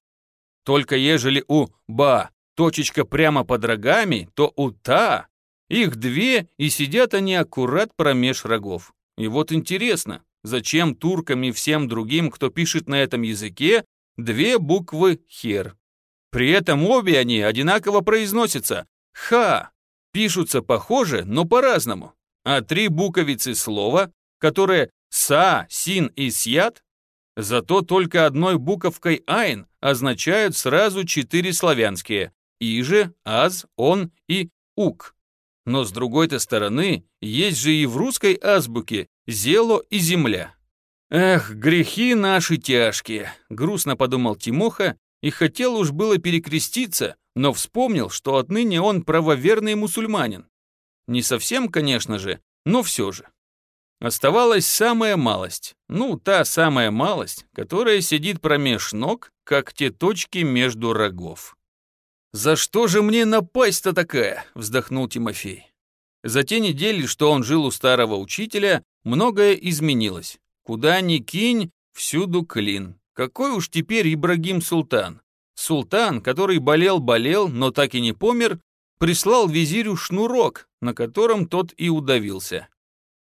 Только ежели у «ба» точечка прямо под рогами, то у «та» их две, и сидят они аккурат промеж рогов. И вот интересно, зачем туркам и всем другим, кто пишет на этом языке, две буквы «хер». При этом обе они одинаково произносятся «ха», пишутся похоже, но по-разному. А три буковицы слова, которые «са», «син» и «сят», Зато только одной буковкой «айн» означают сразу четыре славянские – «иже», «аз», «он» и «ук». Но с другой-то стороны, есть же и в русской азбуке «зело» и «земля». «Эх, грехи наши тяжкие», — грустно подумал Тимоха и хотел уж было перекреститься, но вспомнил, что отныне он правоверный мусульманин. Не совсем, конечно же, но все же. Оставалась самая малость, ну, та самая малость, которая сидит промеж ног, как те точки между рогов. «За что же мне напасть-то такая?» — вздохнул Тимофей. За те недели, что он жил у старого учителя, многое изменилось. Куда ни кинь, всюду клин. Какой уж теперь Ибрагим Султан. Султан, который болел-болел, но так и не помер, прислал визирю шнурок, на котором тот и удавился.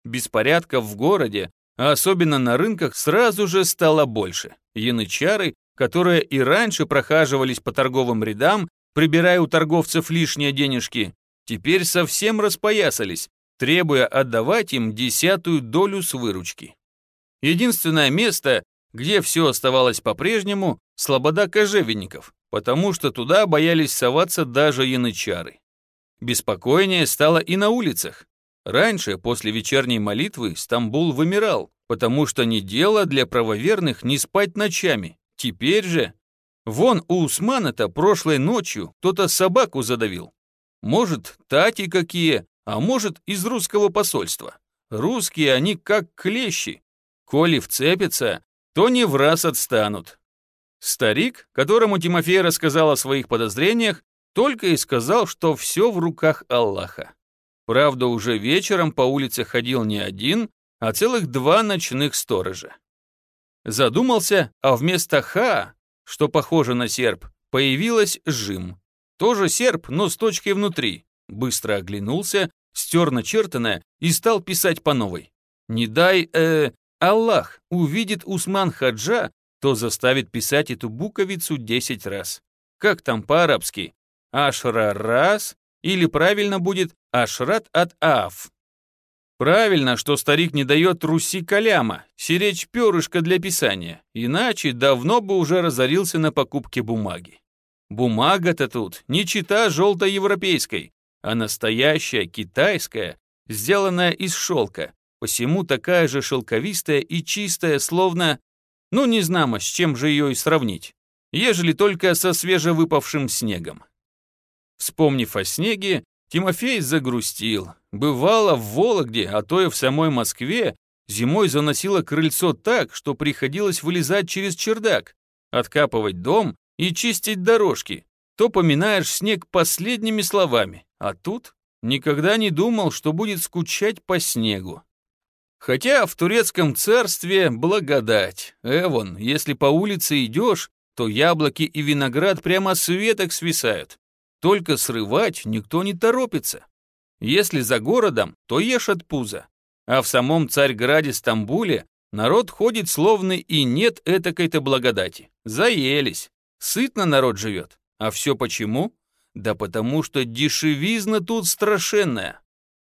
Беспорядков в городе, а особенно на рынках, сразу же стало больше. Янычары, которые и раньше прохаживались по торговым рядам, прибирая у торговцев лишние денежки, теперь совсем распоясались, требуя отдавать им десятую долю с выручки. Единственное место, где все оставалось по-прежнему, слобода кожевенников, потому что туда боялись соваться даже янычары. Беспокойнее стало и на улицах. Раньше, после вечерней молитвы, Стамбул вымирал, потому что не дело для правоверных не спать ночами. Теперь же... Вон у Усмана-то прошлой ночью кто-то собаку задавил. Может, тати какие, а может, из русского посольства. Русские они как клещи. Коли вцепятся, то не в раз отстанут. Старик, которому Тимофей рассказал о своих подозрениях, только и сказал, что все в руках Аллаха. Правда, уже вечером по улице ходил не один, а целых два ночных сторожа. Задумался, а вместо «ха», что похоже на серп, появилась «жим». Тоже серп, но с точкой внутри. Быстро оглянулся, стер начертанное и стал писать по новой. Не дай, э, Аллах увидит Усман Хаджа, то заставит писать эту буковицу десять раз. Как там по-арабски? Ашра раз, или правильно будет Ашрат от Аф. Правильно, что старик не дает Руси каляма, сиречь перышко для писания, иначе давно бы уже разорился на покупке бумаги. Бумага-то тут не чита желто-европейской, а настоящая китайская, сделанная из шелка, посему такая же шелковистая и чистая, словно... Ну, не знамо, с чем же ее и сравнить, ежели только со свежевыпавшим снегом. Вспомнив о снеге, Тимофей загрустил. Бывало в Вологде, а то и в самой Москве, зимой заносило крыльцо так, что приходилось вылезать через чердак, откапывать дом и чистить дорожки. То поминаешь снег последними словами, а тут никогда не думал, что будет скучать по снегу. Хотя в турецком царстве благодать. Эвон, если по улице идешь, то яблоки и виноград прямо с веток свисают. Только срывать никто не торопится. Если за городом, то ешь от пуза. А в самом Царьграде Стамбуле народ ходит словно и нет этакой-то благодати. Заелись. Сытно народ живет. А все почему? Да потому что дешевизна тут страшенная.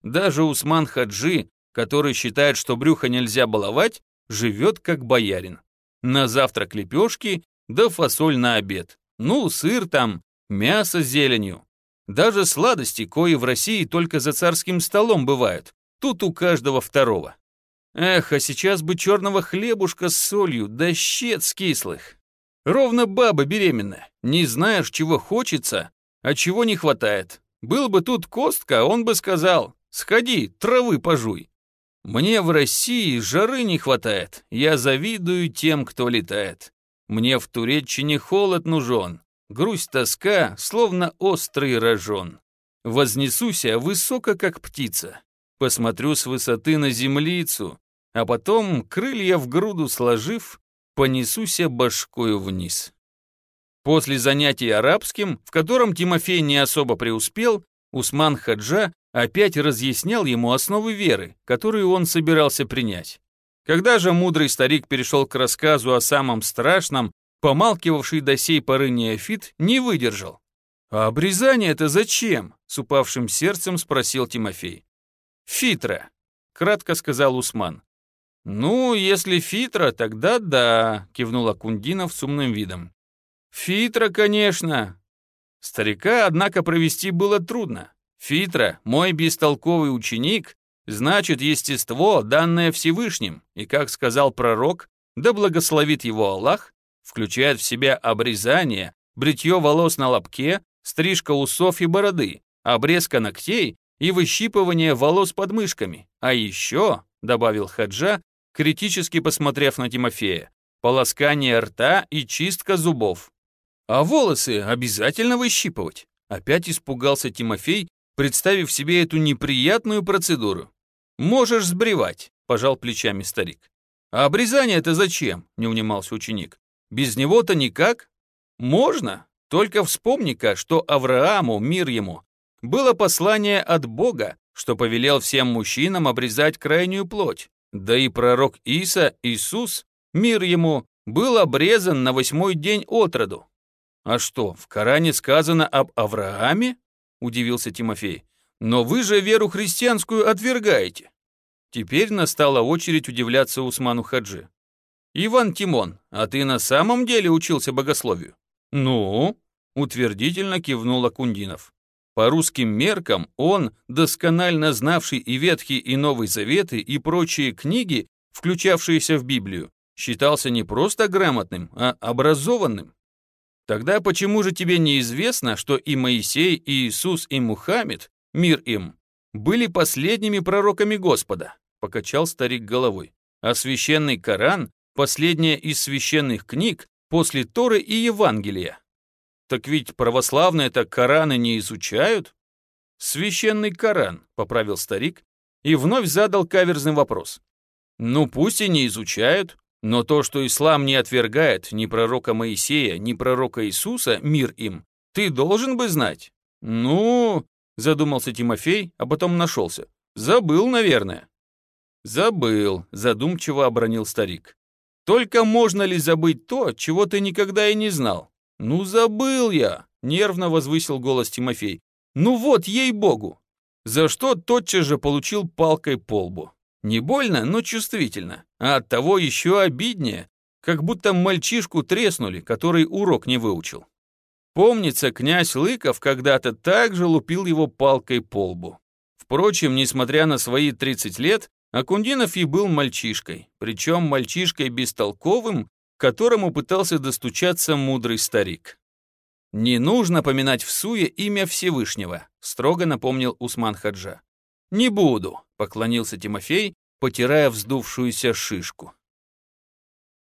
Даже Усман Хаджи, который считает, что брюхо нельзя баловать, живет как боярин. На завтрак лепешки, да фасоль на обед. Ну, сыр там, мясо с зеленью. Даже сладости, кои в России только за царским столом бывают. Тут у каждого второго. Эх, а сейчас бы черного хлебушка с солью, да щец с кислых. Ровно баба беременная. Не знаешь, чего хочется, а чего не хватает. Был бы тут Костка, он бы сказал, сходи, травы пожуй. Мне в России жары не хватает, я завидую тем, кто летает. Мне в Туреччине холод нужен, грусть тоска, словно острый рожон. Вознесуся высоко, как птица, посмотрю с высоты на землицу, а потом, крылья в груду сложив, понесуся башкою вниз. После занятий арабским, в котором Тимофей не особо преуспел, Усман Хаджа опять разъяснял ему основы веры, которую он собирался принять. Когда же мудрый старик перешел к рассказу о самом страшном, помалкивавший до сей поры неофит не выдержал. «А обрезание это зачем?» — с упавшим сердцем спросил Тимофей. «Фитра», — кратко сказал Усман. «Ну, если фитра, тогда да», — кивнул Акундинов с умным видом. «Фитра, конечно». Старика, однако, провести было трудно. Фитра, мой бестолковый ученик, значит естество, данное Всевышним, и, как сказал пророк, да благословит его Аллах, включает в себя обрезание, бритье волос на лобке, стрижка усов и бороды, обрезка ногтей и выщипывание волос под мышками. А еще, добавил Хаджа, критически посмотрев на Тимофея, полоскание рта и чистка зубов. А волосы обязательно выщипывать? Опять испугался Тимофей, представив себе эту неприятную процедуру. «Можешь сбривать», — пожал плечами старик. «А обрезание это зачем?» — не унимался ученик. «Без него-то никак?» «Можно, только вспомни-ка, что Аврааму, мир ему, было послание от Бога, что повелел всем мужчинам обрезать крайнюю плоть. Да и пророк Иса, Иисус, мир ему, был обрезан на восьмой день от роду. А что, в Коране сказано об Аврааме? — удивился Тимофей. «Но вы же веру христианскую отвергаете». Теперь настала очередь удивляться Усману Хаджи. «Иван Тимон, а ты на самом деле учился богословию?» «Ну?» — утвердительно кивнул Акундинов. По русским меркам он, досконально знавший и Ветхий, и Новый Заветы, и прочие книги, включавшиеся в Библию, считался не просто грамотным, а образованным. Тогда почему же тебе неизвестно, что и Моисей, и Иисус, и Мухаммед, мир им, были последними пророками Господа? Покачал старик головой. А священный Коран – последняя из священных книг после Торы и Евангелия. Так ведь православные-то Кораны не изучают? Священный Коран, поправил старик и вновь задал каверзный вопрос. Ну пусть и не изучают, но то, что ислам не отвергает ни пророка Моисея, ни пророка Иисуса, мир им, ты должен бы знать. Ну, задумался Тимофей, а потом нашелся. Забыл, наверное. Забыл, задумчиво обронил старик. Только можно ли забыть то, чего ты никогда и не знал? Ну, забыл я, нервно возвысил голос Тимофей. Ну вот, ей-богу. За что тотчас же получил палкой по лбу. Не больно, но чувствительно. А от того еще обиднее, как будто мальчишку треснули, который урок не выучил. Помнится, князь Лыков когда-то также лупил его палкой по лбу. Впрочем, несмотря на свои 30 лет, Акундинов и был мальчишкой, причем мальчишкой бестолковым, к которому пытался достучаться мудрый старик. «Не нужно поминать в суе имя Всевышнего», строго напомнил Усман Хаджа. «Не буду», — поклонился Тимофей, потирая вздувшуюся шишку.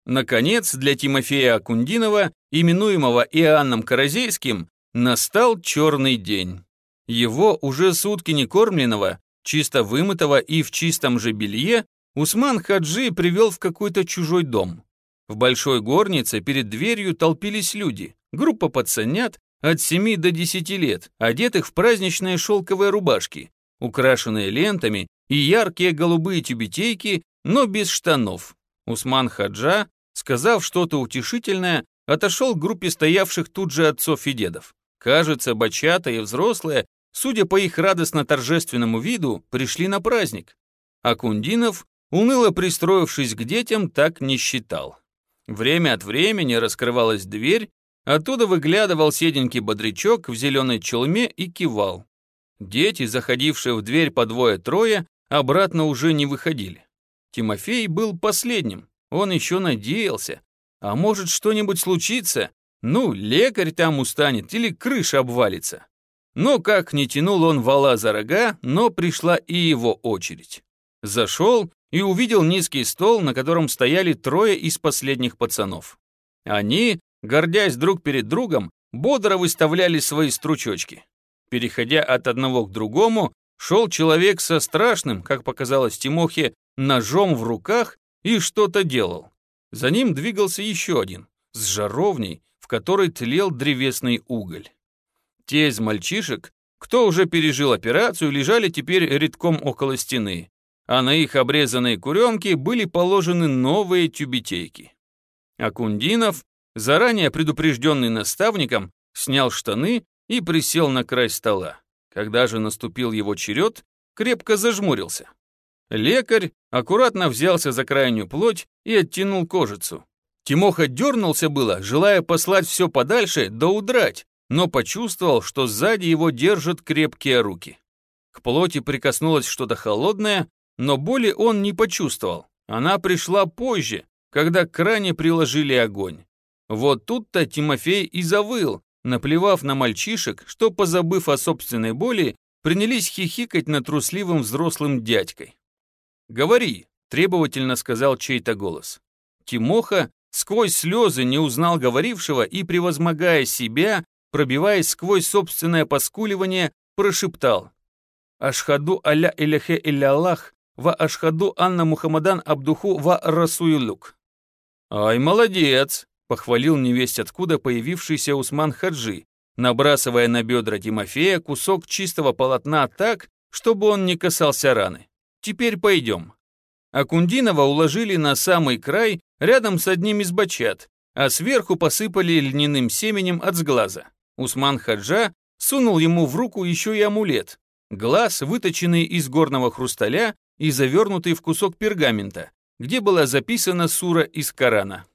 Наконец, для Тимофея Акундинова, именуемого Иоанном Каразейским, настал черный день. Его уже сутки не кормленного, чисто вымытого и в чистом же белье, Усман Хаджи привел в какой-то чужой дом. В большой горнице перед дверью толпились люди, группа пацанят от 7 до 10 лет, одетых в праздничные шелковые рубашки, украшенные лентами и яркие голубые тюбетейки, но без штанов. Усман Хаджа, сказав что-то утешительное, отошел к группе стоявших тут же отцов и дедов. Кажется, бачата и взрослые, судя по их радостно-торжественному виду, пришли на праздник. А Кундинов, уныло пристроившись к детям, так не считал. Время от времени раскрывалась дверь, оттуда выглядывал седенький бодрячок в зеленой челме и кивал. Дети, заходившие в дверь по двое-трое, обратно уже не выходили. Тимофей был последним, он еще надеялся. А может что-нибудь случится? Ну, лекарь там устанет или крыша обвалится. Но как не тянул он вала за рога, но пришла и его очередь. Зашел и увидел низкий стол, на котором стояли трое из последних пацанов. Они, гордясь друг перед другом, бодро выставляли свои стручочки. Переходя от одного к другому, шел человек со страшным, как показалось Тимохе, ножом в руках и что-то делал. За ним двигался еще один, с жаровней, в которой тлел древесный уголь. Те из мальчишек, кто уже пережил операцию, лежали теперь редком около стены, а на их обрезанные куренки были положены новые тюбетейки. Акундинов, заранее предупрежденный наставником, снял штаны и присел на край стола. Когда же наступил его черед, крепко зажмурился. Лекарь аккуратно взялся за крайнюю плоть и оттянул кожицу. Тимоха дернулся было, желая послать все подальше да удрать, но почувствовал, что сзади его держат крепкие руки. К плоти прикоснулось что-то холодное, но боли он не почувствовал. Она пришла позже, когда к ране приложили огонь. Вот тут-то Тимофей и завыл, наплевав на мальчишек, что, позабыв о собственной боли, принялись хихикать над трусливым взрослым дядькой. «Говори», — требовательно сказал чей-то голос. Тимоха сквозь слезы не узнал говорившего и, превозмогая себя, пробиваясь сквозь собственное поскуливание, прошептал «Ашхаду аля иляхе илля Аллах, ва ашхаду Анна Мухаммадан Абдуху ва Расуилук». «Ай, молодец!» — похвалил невесть откуда появившийся Усман Хаджи, набрасывая на бедра Тимофея кусок чистого полотна так, чтобы он не касался раны. «Теперь пойдем». Акундинова уложили на самый край, рядом с одним из бачат, а сверху посыпали льняным семенем от сглаза. Усман Хаджа сунул ему в руку еще и амулет. Глаз, выточенный из горного хрусталя и завернутый в кусок пергамента, где была записана сура из Корана.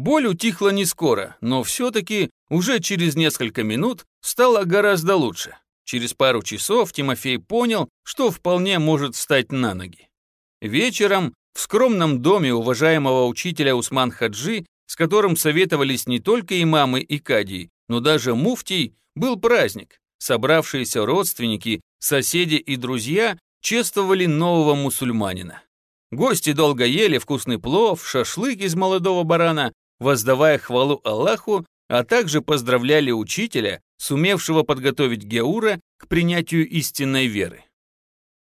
Боль утихла не скоро, но все-таки уже через несколько минут стало гораздо лучше. Через пару часов Тимофей понял, что вполне может встать на ноги. Вечером в скромном доме уважаемого учителя Усман Хаджи, с которым советовались не только имамы и кадии, но даже муфтий, был праздник. Собравшиеся родственники, соседи и друзья чествовали нового мусульманина. Гости долго ели вкусный плов, шашлык из молодого барана, воздавая хвалу Аллаху, а также поздравляли учителя, сумевшего подготовить Геура к принятию истинной веры.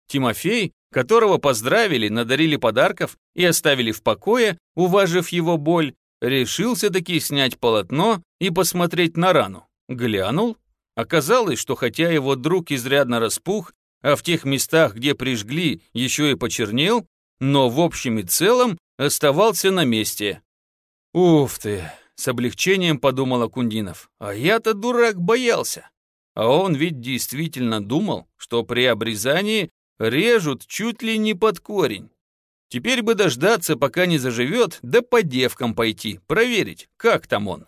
Тимофей, которого поздравили, надарили подарков и оставили в покое, уважив его боль, решился таки снять полотно и посмотреть на рану. Глянул. Оказалось, что хотя его друг изрядно распух, а в тех местах, где прижгли, еще и почернел, но в общем и целом оставался на месте. «Уф ты!» — с облегчением подумал Акундинов. «А я-то, дурак, боялся. А он ведь действительно думал, что при обрезании режут чуть ли не под корень. Теперь бы дождаться, пока не заживет, да по девкам пойти, проверить, как там он».